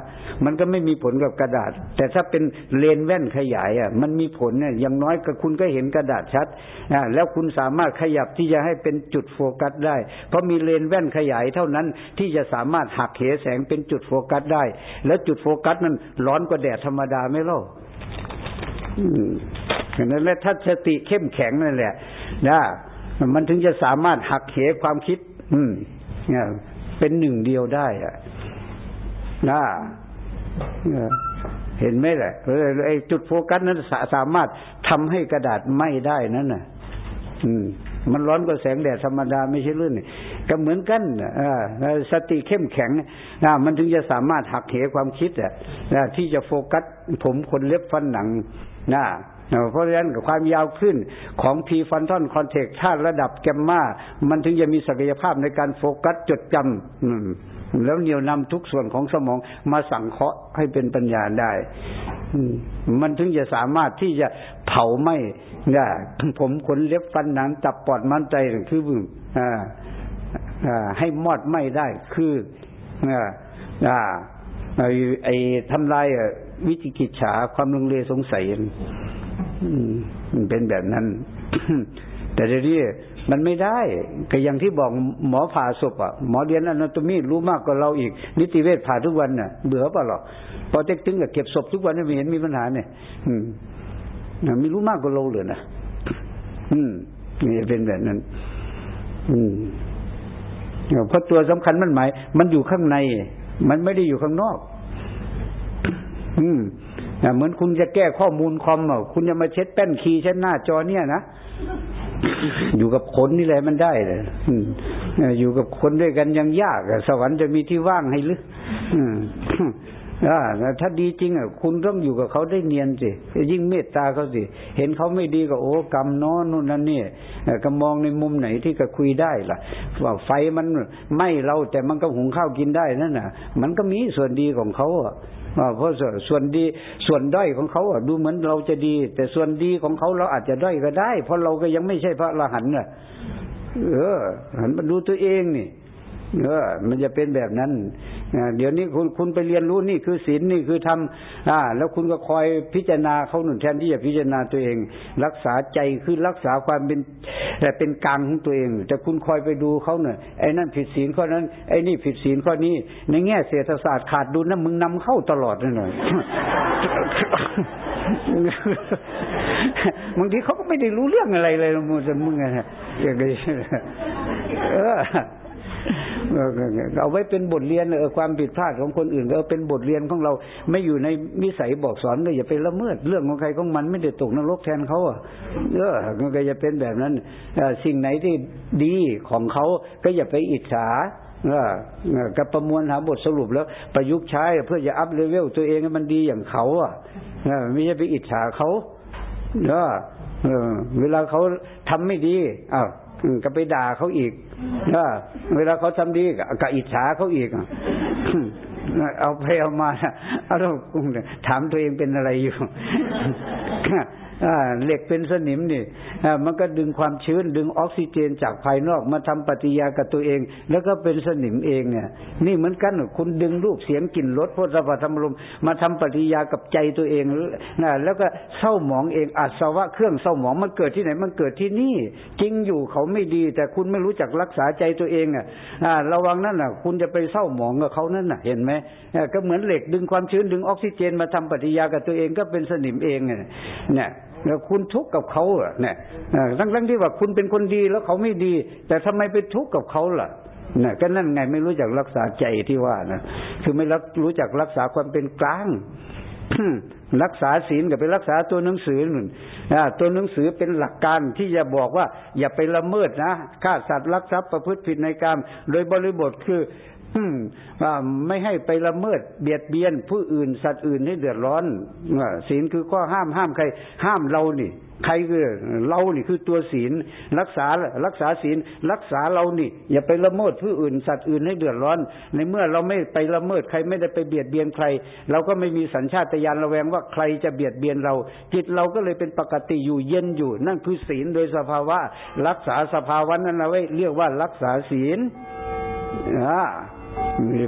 มันก็ไม่มีผลกับกระดาษ แต่ถ้าเป็นเลนแว่นขยายอะ มันมีผลเนี่ยอย่างน้อยก็คุณก็เห็นกระดาษชัดนะแล้วคุณสามารถขยับที่จะให้เป็นจุดโฟกัสได้ เพราะมีเลนแว่นขยายเท่านั้นที่จะสามารถหักเหแสงเป็นจุดโฟกัสได้ แล้วจุดโฟกัสนั้นร้อนกว่าแดดธรรมดาไม่ล่ะนั่นและถ้าสติเข้มแข็งนั่นแหละนะมันถึงจะสามารถหักเหความคิด อืมเนี่ยเป็นหนึ่งเดียวได้อะ นะเห็นไหมแหละไอ้จุดโฟกัสนั้นสามารถทำให้กระดาษไหม้ได้นั่นน่ะ อืม มันร้อนกว่าแสงแดดธรรมดาไม่ใช่เรื่องนี่ก็เหมือนกันอ่าสติเข้มแข็งนะมันถึงจะสามารถหักเหความคิดอะนะที่จะโฟกัสผมคนเล็บฟันหนังนะเพราะฉะนั้นความยาวขึ้นของพีฟันทอนคอนเทกถ้าระดับแกมมามันถึงจะมีศักยภาพในการโฟกัสจดจำ แล้วเหนี่ยวนำทุกส่วนของสมองมาสั่งเคาะให้เป็นปัญญาได้มันถึงจะสามารถที่จะเผาไหม้ได้ผมขนเล็บฟันหนังตับปอดมันใจคืออ่าอ่าให้มอดไหม้ได้ คืออ่าอ่าไอ้ทำลายวิจิกิจฉาความลังเลสงสัยมันเป็นแบบนั้น แต่เดี๋ยวนี้ มันไม่ได้ก็อย่างที่บอกหมอผ่าศพอะหมอเรียนอนาโตมีรู้มากกว่าเราอีก นิติเวชผ่าทุกวันน่ะ เบื่อป่ะหรอพอเจ๊กถึงกับเก็บศพทุกวันไม่เห็นมีปัญหาเนี่ย อืมม่รู้มากกว่าเราเลยนะอืมนี่เป็นแบบนั้น อืมเพราะตัวสำคัญมันหมาย มันอยู่ข้างใน มันไม่ได้อยู่ข้างนอก อืมเหมือนคุณจะแก้ข้อมูลคอมอะคุณจะมาเช็ดแป้นคีย์เช็ดหน้าจอเนี่ยนะ อยู่กับคนนี่แหละมันได้เลยอยู่กับคนด้วยกันยังยากสวรรค์จะมีที่ว่างให้หรือถ้าดีจริงอะคุณต้องอยู่กับเขาได้เนียนสิยิ่งเมตตาเขาสิ เห็นเขาไม่ดีก็โอ้กรรมน้อนู่นนั่นนี่ก็มองในมุมไหนที่ก็คุยได้ล่ะ ว่าไฟมันไม่เราแต่มันก็หุงข้าวกินได้นั่นน่ะ มันก็มีส่วนดีของเขาอะ เพราะส่วนดีส่วนด้อยของเขาอะดูเหมือนเราจะดี แต่ส่วนดีของเขาเราอาจจะด้อยก็ได้ เพราะเราก็ยังไม่ใช่พระอรหันต์น่ะ เออหันมาดูตัวเองนี่ เออ มันจะเป็นแบบนั้นเดี๋ยวนี้คุณคุณไปเรียนรู้นี่คือศีลนี่คือทำอ่า แล้วคุณก็คอยพิจารณาเขาหนุนแทนที่จะพิจารณาตัวเอง รักษาใจคือรักษาความเป็นแต่เป็นกลางของตัวเอง แต่คุณคอยไปดูเขาเนี่ยไอ้นั่นผิดศีลข้อนั้นไอ้นี่ผิดศีลข้อนี้ ในแง่เศรษฐศาสตร์ขาดดุลนะมึงนำเข้าตลอดเลยหน่อยบางทีเขาก็ไม่ได้รู้เรื่องอะไรเลยมึงจะมึงไงอย่างไรเออ เอาไว้เป็นบทเรียนเออความผิดพลาดของคนอื่นก็เป็นบทเรียนของเราไม่อยู่ในนิสัยบอกสอนก็อย่าไปละเมิดเรื่องของใครของมันไม่ได้ตกนรกแทนเขาอะเออก็อย่าเป็นแบบนั้นสิ่งไหนที่ดีของเขาก็อย่าไปอิจฉากับประมวลหาบทสรุปแล้วประยุกต์ใช้เพื่อจะ up level ตัวเองให้มันดีอย่างเขาอะไม่ใช่ไปอิจฉาเขาเออเวลาเขาทำไม่ดีอ้าว ก็ไปด่าเขาอีกเวลาเขาทำดีก็อิจฉาเขาอีกเอาไปเอามาเอาถามตัวเองเป็นอะไรอยู่ เหล็กเป็นสนิมนี่มันก็ดึงความชื้นดึงออกซิเจนจากภายนอกมาทำปฏิยากับตัวเอง แล้วก็เป็นสนิมเองเนี่ย นี่เหมือนกันคุณดึงรูปเสียงกลิ่นรสพุทธะธรรมลมมาทำปฏิยากับใจตัวเองนะแล้วก็เศร้าหมองเองอาสวะเครื่องเศร้าหมองมันเกิดที่ไหนมันเกิดที่นี่ จริงอยู่เขาไม่ดี แต่คุณไม่รู้จักรักษาใจตัวเองอะระวังนั่นน่ะ คุณจะไปเศร้าหมองกับเขานั่นน่ะ เห็นไหมก็เหมือนเหล็กดึงความชื้นดึงออกซิเจนมาทำปฏิยากับตัวเองก็เป็นสนิมเองเนี่ย คุณทุกข์กับเขาอะเนี่ยทั้งทั้งที่ว่าคุณเป็นคนดีแล้วเขาไม่ดี แต่ทำไมไปทุกข์กับเขาล่ะเนี่ยก็นั่นไงไม่รู้จักรักษาใจที่ว่านะคือไม่รักรู้จักรักษาความเป็นกลางรักษาศีลกับไปรักษาตัวหนังสือหนึ่งตัวหนังสือเป็นหลักการที่จะบอกว่า อย่าไปละเมิดนะฆ่าสัตว์รักทรัพย์ประพฤติผิดในกรรม โดยบริบทคือ ว่าไม่ให้ไปละเมิดเบียดเบียนผู้อื่นสัตว์อื่นให้เดือดร้อนศีลคือข้อห้ามห้ามใคร ห้ามเรานี่ ใครคือเรานี่คือตัวศีล รักษารักษาศีลรักษาเรานี่ อย่าไปละเมิดผู้อื่น สัตว์อื่นให้เดือดร้อน ในเมื่อเราไม่ไปละเมิดใครไม่ได้ไปเบียดเบียนใคร เราก็ไม่มีสัญชาตญาณระแวงว่าใครจะเบียดเบียนเรา จิตเราก็เลยเป็นปกติอยู่เย็นอยู่ นั่นคือศีลโดยสภาวะ รักษาสภาวะนั้นเอาไว้เรียกว่ารักษาศีลอ่า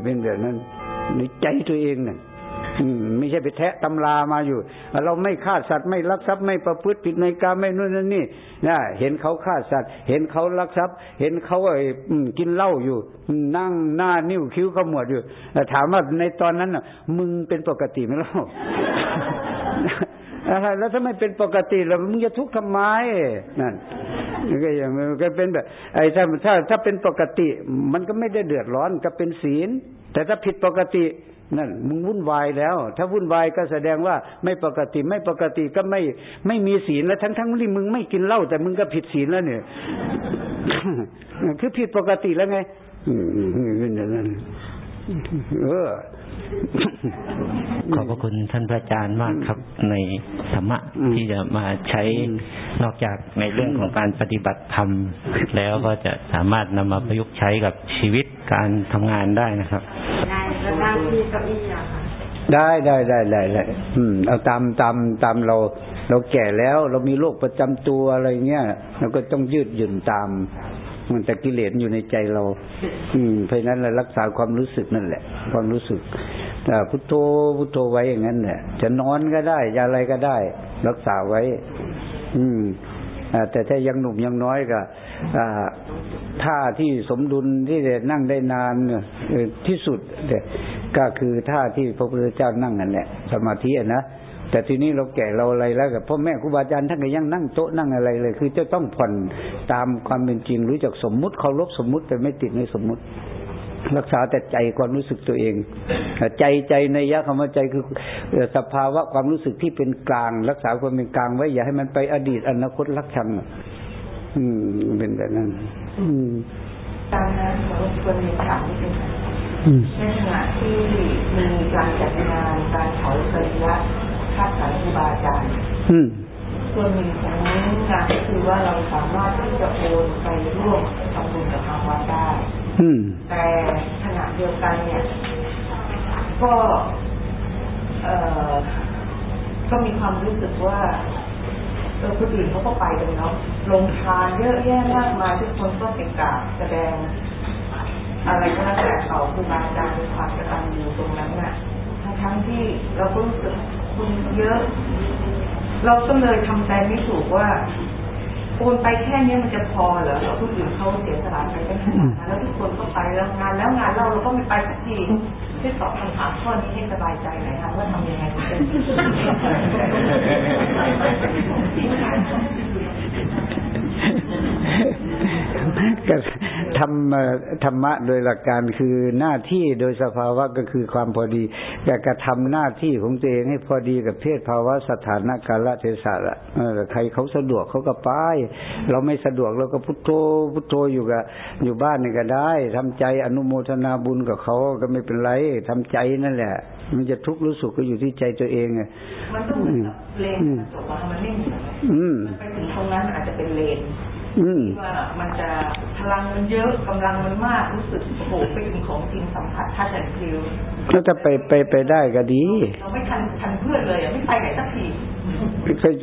เป็นแบบนั้นในใจตัวเองเนี่ยไม่ใช่ไปแทะตำรามาอยู่ เราไม่ฆ่าสัตว์ไม่ลักทรัพย์ไม่ประพฤติผิดในการไม่นู่นนั่นนี่นะเห็นเขาฆ่าสัตว์ เห็นเขาลักทรัพย์ เห็นเขาไอ้กินเหล้าอยู่ นั่งหน้านิ้วคิ้วขมวดอยู่ถามว่าในตอนนั้นน่ะ มึงเป็นปกติไหมล่ะ แล้วถ้าไม่เป็นปกติแล้วมึงจะทุกข์ทำไมนั่นก็อย่างก็เป็นแบบ ไอ้ถ้าถ้าถ้าเป็นปกติ มันก็ไม่ได้เดือดร้อนก็เป็นศีล แต่ถ้าผิดปกตินั่นมึงวุ่นวายแล้ว ถ้าวุ่นวายก็แสดงว่าไม่ปกติไม่ปกติก็ไม่ไม่มีศีลแล้วทั้งทั้งที่มึงไม่กินเหล้าแต่มึงก็ผิดศีลแล้วเนี่ยคือผิดปกติแล้วไงเป็นอย่างนั้นเออ ขอบพระคุณท่านพระอาจารย์มากครับ ในธรรมะที่จะมาใช้นอกจากในเรื่องของการปฏิบัติธรรม แล้วก็จะสามารถนำมาประยุกต์ใช้กับชีวิตการทำงานได้นะครับ ได้แล้วนั่งที่เก้าอี้อะค่ะได้ได้ได้ได้ได้อืมเอาตามตามตามเรา เราแก่แล้ว เรามีโรคประจำตัวอะไรเงี้ยเราก็ต้องยืดหยุ่นตาม มันแต่กิเลสอยู่ในใจเรา อืมเพราะนั้นเรารักษาความรู้สึกนั่นแหละ ความรู้สึกพุทโธพุทโธไว้อย่างนั้นเนี่ยจะนอนก็ได้จะอะไรก็ได้ รักษาไว้ อืมแต่ถ้ายังหนุ่มยังน้อยก็ท่าที่สมดุลที่จะนั่งได้นานที่สุดก็คือท่าที่พระพุทธเจ้านั่งนั่นแหละสมาธินะ แต่ทีนี้เราแก่เราอะไรแล้วกับพ่อแม่ครูบาอาจารย์ท่านก็ยังนั่งโต๊ะนั่งอะไรเลย คือจะต้องผ่อนตามความเป็นจริง รู้จักสมมุติเคารพสมมุติแต่ไม่ติดในสมมุติ รักษาแต่ใจความรู้สึกตัวเอง ใจใจในยะคำว่าใจคือสภาวะความรู้สึกที่เป็นกลาง รักษาความเป็นกลางไว้อย่าให้มันไปอดีตอนาคตรักชังอืมเป็นแบบนั้น อืมตามนั้นขอรบกวนเรียนถามนิดนึง ในขณะที่มีการจัดงานการเผาสรีระค้าขายครูบาอาจารย์ส่วนหนึ่งของงานก็คือว่าเราสามารถที่จะโอนไปร่วมทำบุญกับทางวัดได้แต่ขณะเดียวกันเนี่ย ก็เอ่อก็มีความรู้สึกว่าเออคนอื่นเขาก็ไปกันเนาะลงทานเยอะแยะมากมายทุกคนก็เป็นกาแสดง อะไรก็แล้วแต่ต่อครูบาอาจารย์ความกตัญญูตรงนั้นน่ะทั้งที่เราก็รู้สึกคุณเยอะ เราก็เลยทำใจไม่ถูกว่าโอนไปแค่นี้มันจะพอเหรอเราคนอื่นเขาเสียสละไปกันขนาดนั้นแล้วทุกคนก็ไปแล้วงานแล้วงานเราเราก็ไม่ไปสักทีช่วยตอบคำถามข้อนี้ให้สบายใจหน่อยค่ะว่าทำยังไงถึงจะ ธรรมธรรมะโดยหลักการคือหน้าที่โดยสภาวะก็คือความพอดีอยากกระทำหน้าที่ของตัวเองให้พอดีกับเพศภาวะสถานะกาลเทศะละใครเขาสะดวกเขาก็ไปเราไม่สะดวกเราก็พุทโธพุทโธอยู่กับอยู่บ้านนี่ก็ได้ทำใจอนุโมทนาบุญกับเขาก็ไม่เป็นไรทำใจนั่นแหละ มันจะทุกข์รู้สุขก็อยู่ที่ใจตัวเองไงมันต้องเลนจบว่ามันไม่เหมือนไปถึงตรงนั้นอาจจะเป็นเลน ว่ามันจะพลังมันเยอะกำลังมันมากรู้สึกโอ้โหไปถึงของจริงสัมผัสท่าแอนฟิวแล้วถ้าไปไปไปได้ก็ดีเราไม่ทันทันเพื่อนเลยไม่ไปไหนสักทีเคย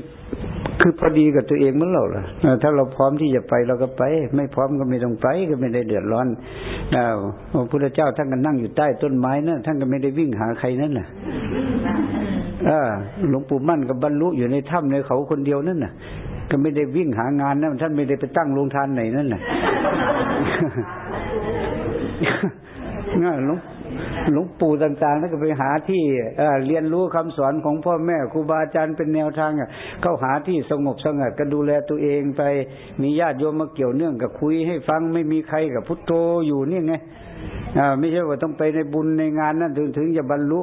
คือพอดีกับตัวเองเมื่อเราล่ะถ้าเราพร้อมที่จะไปเราก็ไป ไม่พร้อมก็ไม่ต้องไปก็ไม่ได้เดือดร้อนพระพุทธเจ้าท่านก็นั่งอยู่ใต้ต้นไม้นั่นท่านก็ไม่ได้วิ่งหาใครนั่นน่ะหลวงปู่มั่นกับบรรลุอยู่ในถ้ำในเขาคนเดียวนั่นน่ะ ก็ไม่ได้วิ่งหางานนะท่านไม่ได้ไปตั้งโรงทานไหนนั่นน่ะง่ายหลวงหลวงปู่ต่างๆนั่นก็ไปหาที่เรียนรู้คำสอนของพ่อแม่ครูบาอาจารย์เป็นแนวทางอะเข้าหาที่สงบสงัดก็ดูแลตัวเองไปมีญาติโยมมาเกี่ยวเนื่องกับคุยให้ฟังไม่มีใครกับพุทโธอยู่นี่ไง ไม่ใช่ว่าต้องไปในบุญในงานนั่นถึงถึงจะบรรลุ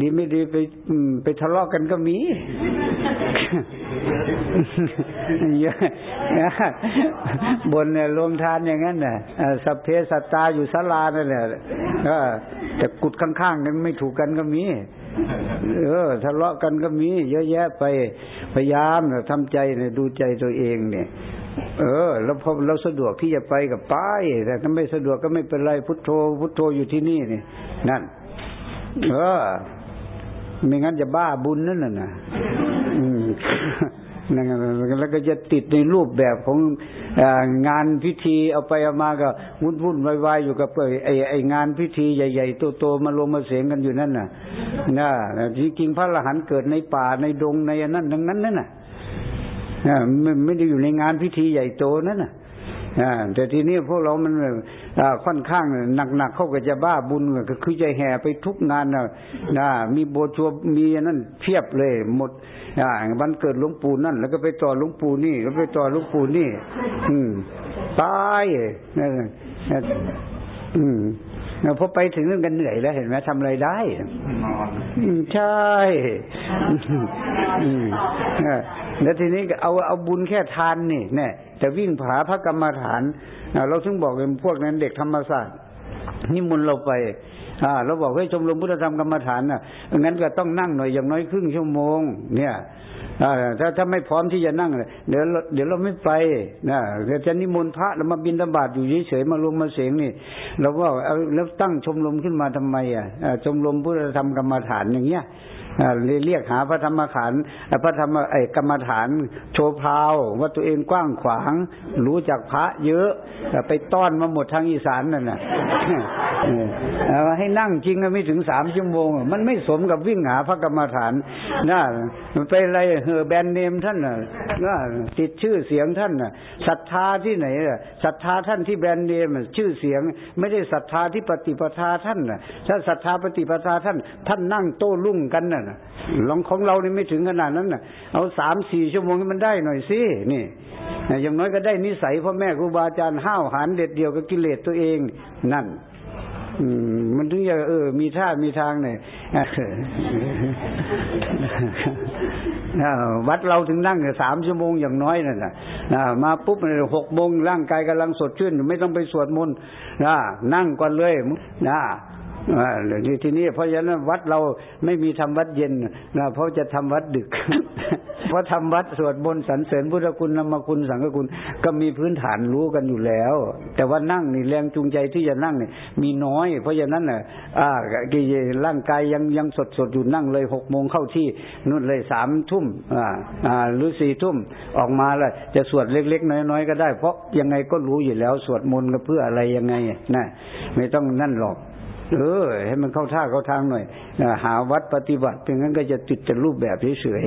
ดีไม่ดีไปไปทะเลาะกันก็มีเยอะบนเนี่ยรวมทานอย่างนั้นน่ะสัพเพสัตตาอยู่ศาลานั่นแหละแต่กุดข้างๆกันไม่ถูกกันก็มี เออทะเลาะกันก็มี เยอะแยะไปพยายามทำใจเนี่ยดูใจตัวเองเนี่ย เออ แล้วพอเราสะดวกที่จะไปกับไปแต่ถ้าไม่สะดวกก็ไม่เป็นไรพุทโธ พุทโธอยู่ที่นี่นี่นั่น เออ ไม่งั้นจะบ้าบุญนั่นน่ะนะนั่นแล้วก็จะติดในรูปแบบของงานพิธีเอาไปเอามาก็วุ่นวุ่นวายๆอยู่กับไอ้ไอ้งานพิธีใหญ่ๆโตๆมาลงมาเสียงกันอยู่นั่นน่ะนะจริงๆพระอรหันต์เกิดในป่าในดงในนั้นทั้งนั้นนั่นน่ะ ไม่ได้อยู่ในงานพิธีใหญ่โตนั่นน่ะแต่ทีนี้พวกเรามันค่อนข้างหนักๆเข้าก็จะบ้าบุญก็คือใจแห่ไปทุกงานนะมีโบชัวมีนั่นเพียบเลย หมดวันเกิดหลวงปู่นั่น แล้วก็ไปต่อหลวงปู่นี่ แล้วไปต่อหลวงปู่นี่ อืมตายอืม พอไปถึงเรื่องกันเหนื่อยแล้วเห็นไหมทำอะไรได้ใช่แล้วทีนี้เอาเอาบุญแค่ทานนี่เนี่ยแต่วิ่งผาพระกรรมฐานเราถึงบอกเป็นพวกนั้นเด็กธรรมศาสตร์นิมนต์เราไปอ่าเราบอกให้ชมรมพุทธธรรมกรรมฐานน่ะงั้นก็ต้องนั่งหน่อยอย่างน้อยครึ่งชั่วโมง เนี่ย ถ้าถ้าไม่พร้อมที่จะนั่งเดี๋ยวเดี๋ยวเราไม่ไปนะเดี๋ยวจะนิมนต์พระแล้วมาบินธบาตอยู่เฉยๆมาลงมาเสียงนี่เราว่าแล้วตั้งชมรมขึ้นมาทำไมอะชมรมพุทธธรรมกรรมฐานอย่างเงี้ย เรียกหาพระธรรมขันธ์พระธรรมไอ้กรรมฐานโชว์พาวว่าตัวเองกว้างขวาง รู้จักพระเยอะ ไปต้อนมาหมดทางอีสานนั่นน่ะให้นั่งจริงไม่ถึงสามชั่วโมง มันไม่สมกับวิ่งหาพระกรรมฐานน่าไปอะไรเฮอแบรนเนมท่านน่ะติดชื่อเสียงท่านน่ะศรัทธาที่ไหนศรัทธาท่านที่แบรนด์เนมชื่อเสียง ไม่ได้ศรัทธาที่ปฏิปทาท่านน่ะถ้าศรัทธาปฏิปทาท่าน ท่านนั่งโต้รุ่งกันน่ะลองของเรานี่ไม่ถึงขนาดนั้นน่ะ เอาสามสี่ชั่วโมงให้มันได้หน่อยสินี่อย่างน้อยก็ได้นิสัยพ่อแม่ครูบาอาจารย์ห้าวหารเด็ดเดียวกับกิเลสตัวเองนั่นมมันถึงจะเออ มีท่ามีทางเนี่ยวัดเราถึงนั่งสามชั่วโมงอย่างน้อยนั่นนะมาปุ๊บหกโมงร่างกายกำลังสดชื่น ไม่ต้องไปสวดมนต์นั่งก่อนเลยนะ ทีนี้เพราะฉะนั้นวัดเราไม่มีทำวัดเย็นนะเพราะจะทำวัดดึก เพราะทำวัดสวดบนสรรเสริญพุทธคุณนามคุณสังฆคุณก็มีพื้นฐานรู้กันอยู่แล้ว แต่ว่านั่งนี่แรงจูงใจที่จะนั่งนี่มีน้อย เพราะฉะนั้นน่ะอ่ากีร่างกายยังยังสดสดอยู่นั่งเลยหกโมงเข้าที่นู่นเลยสามทุ่มอ่าอ่าหรือสี่ทุ่มออกมาล้วจะสวดเล็ก ๆ น้อยๆก็ได้ เพราะยังไงก็รู้อยู่แล้ว สวดมนต์ก็เพื่ออะไรยังไงนะไม่ต้องนั่นหรอก เออ ให้มันเข้าท่าเข้าทางหน่อยหาวัดปฏิบัติเป็นงั้นก็จะติดแต่รูปแบบเฉย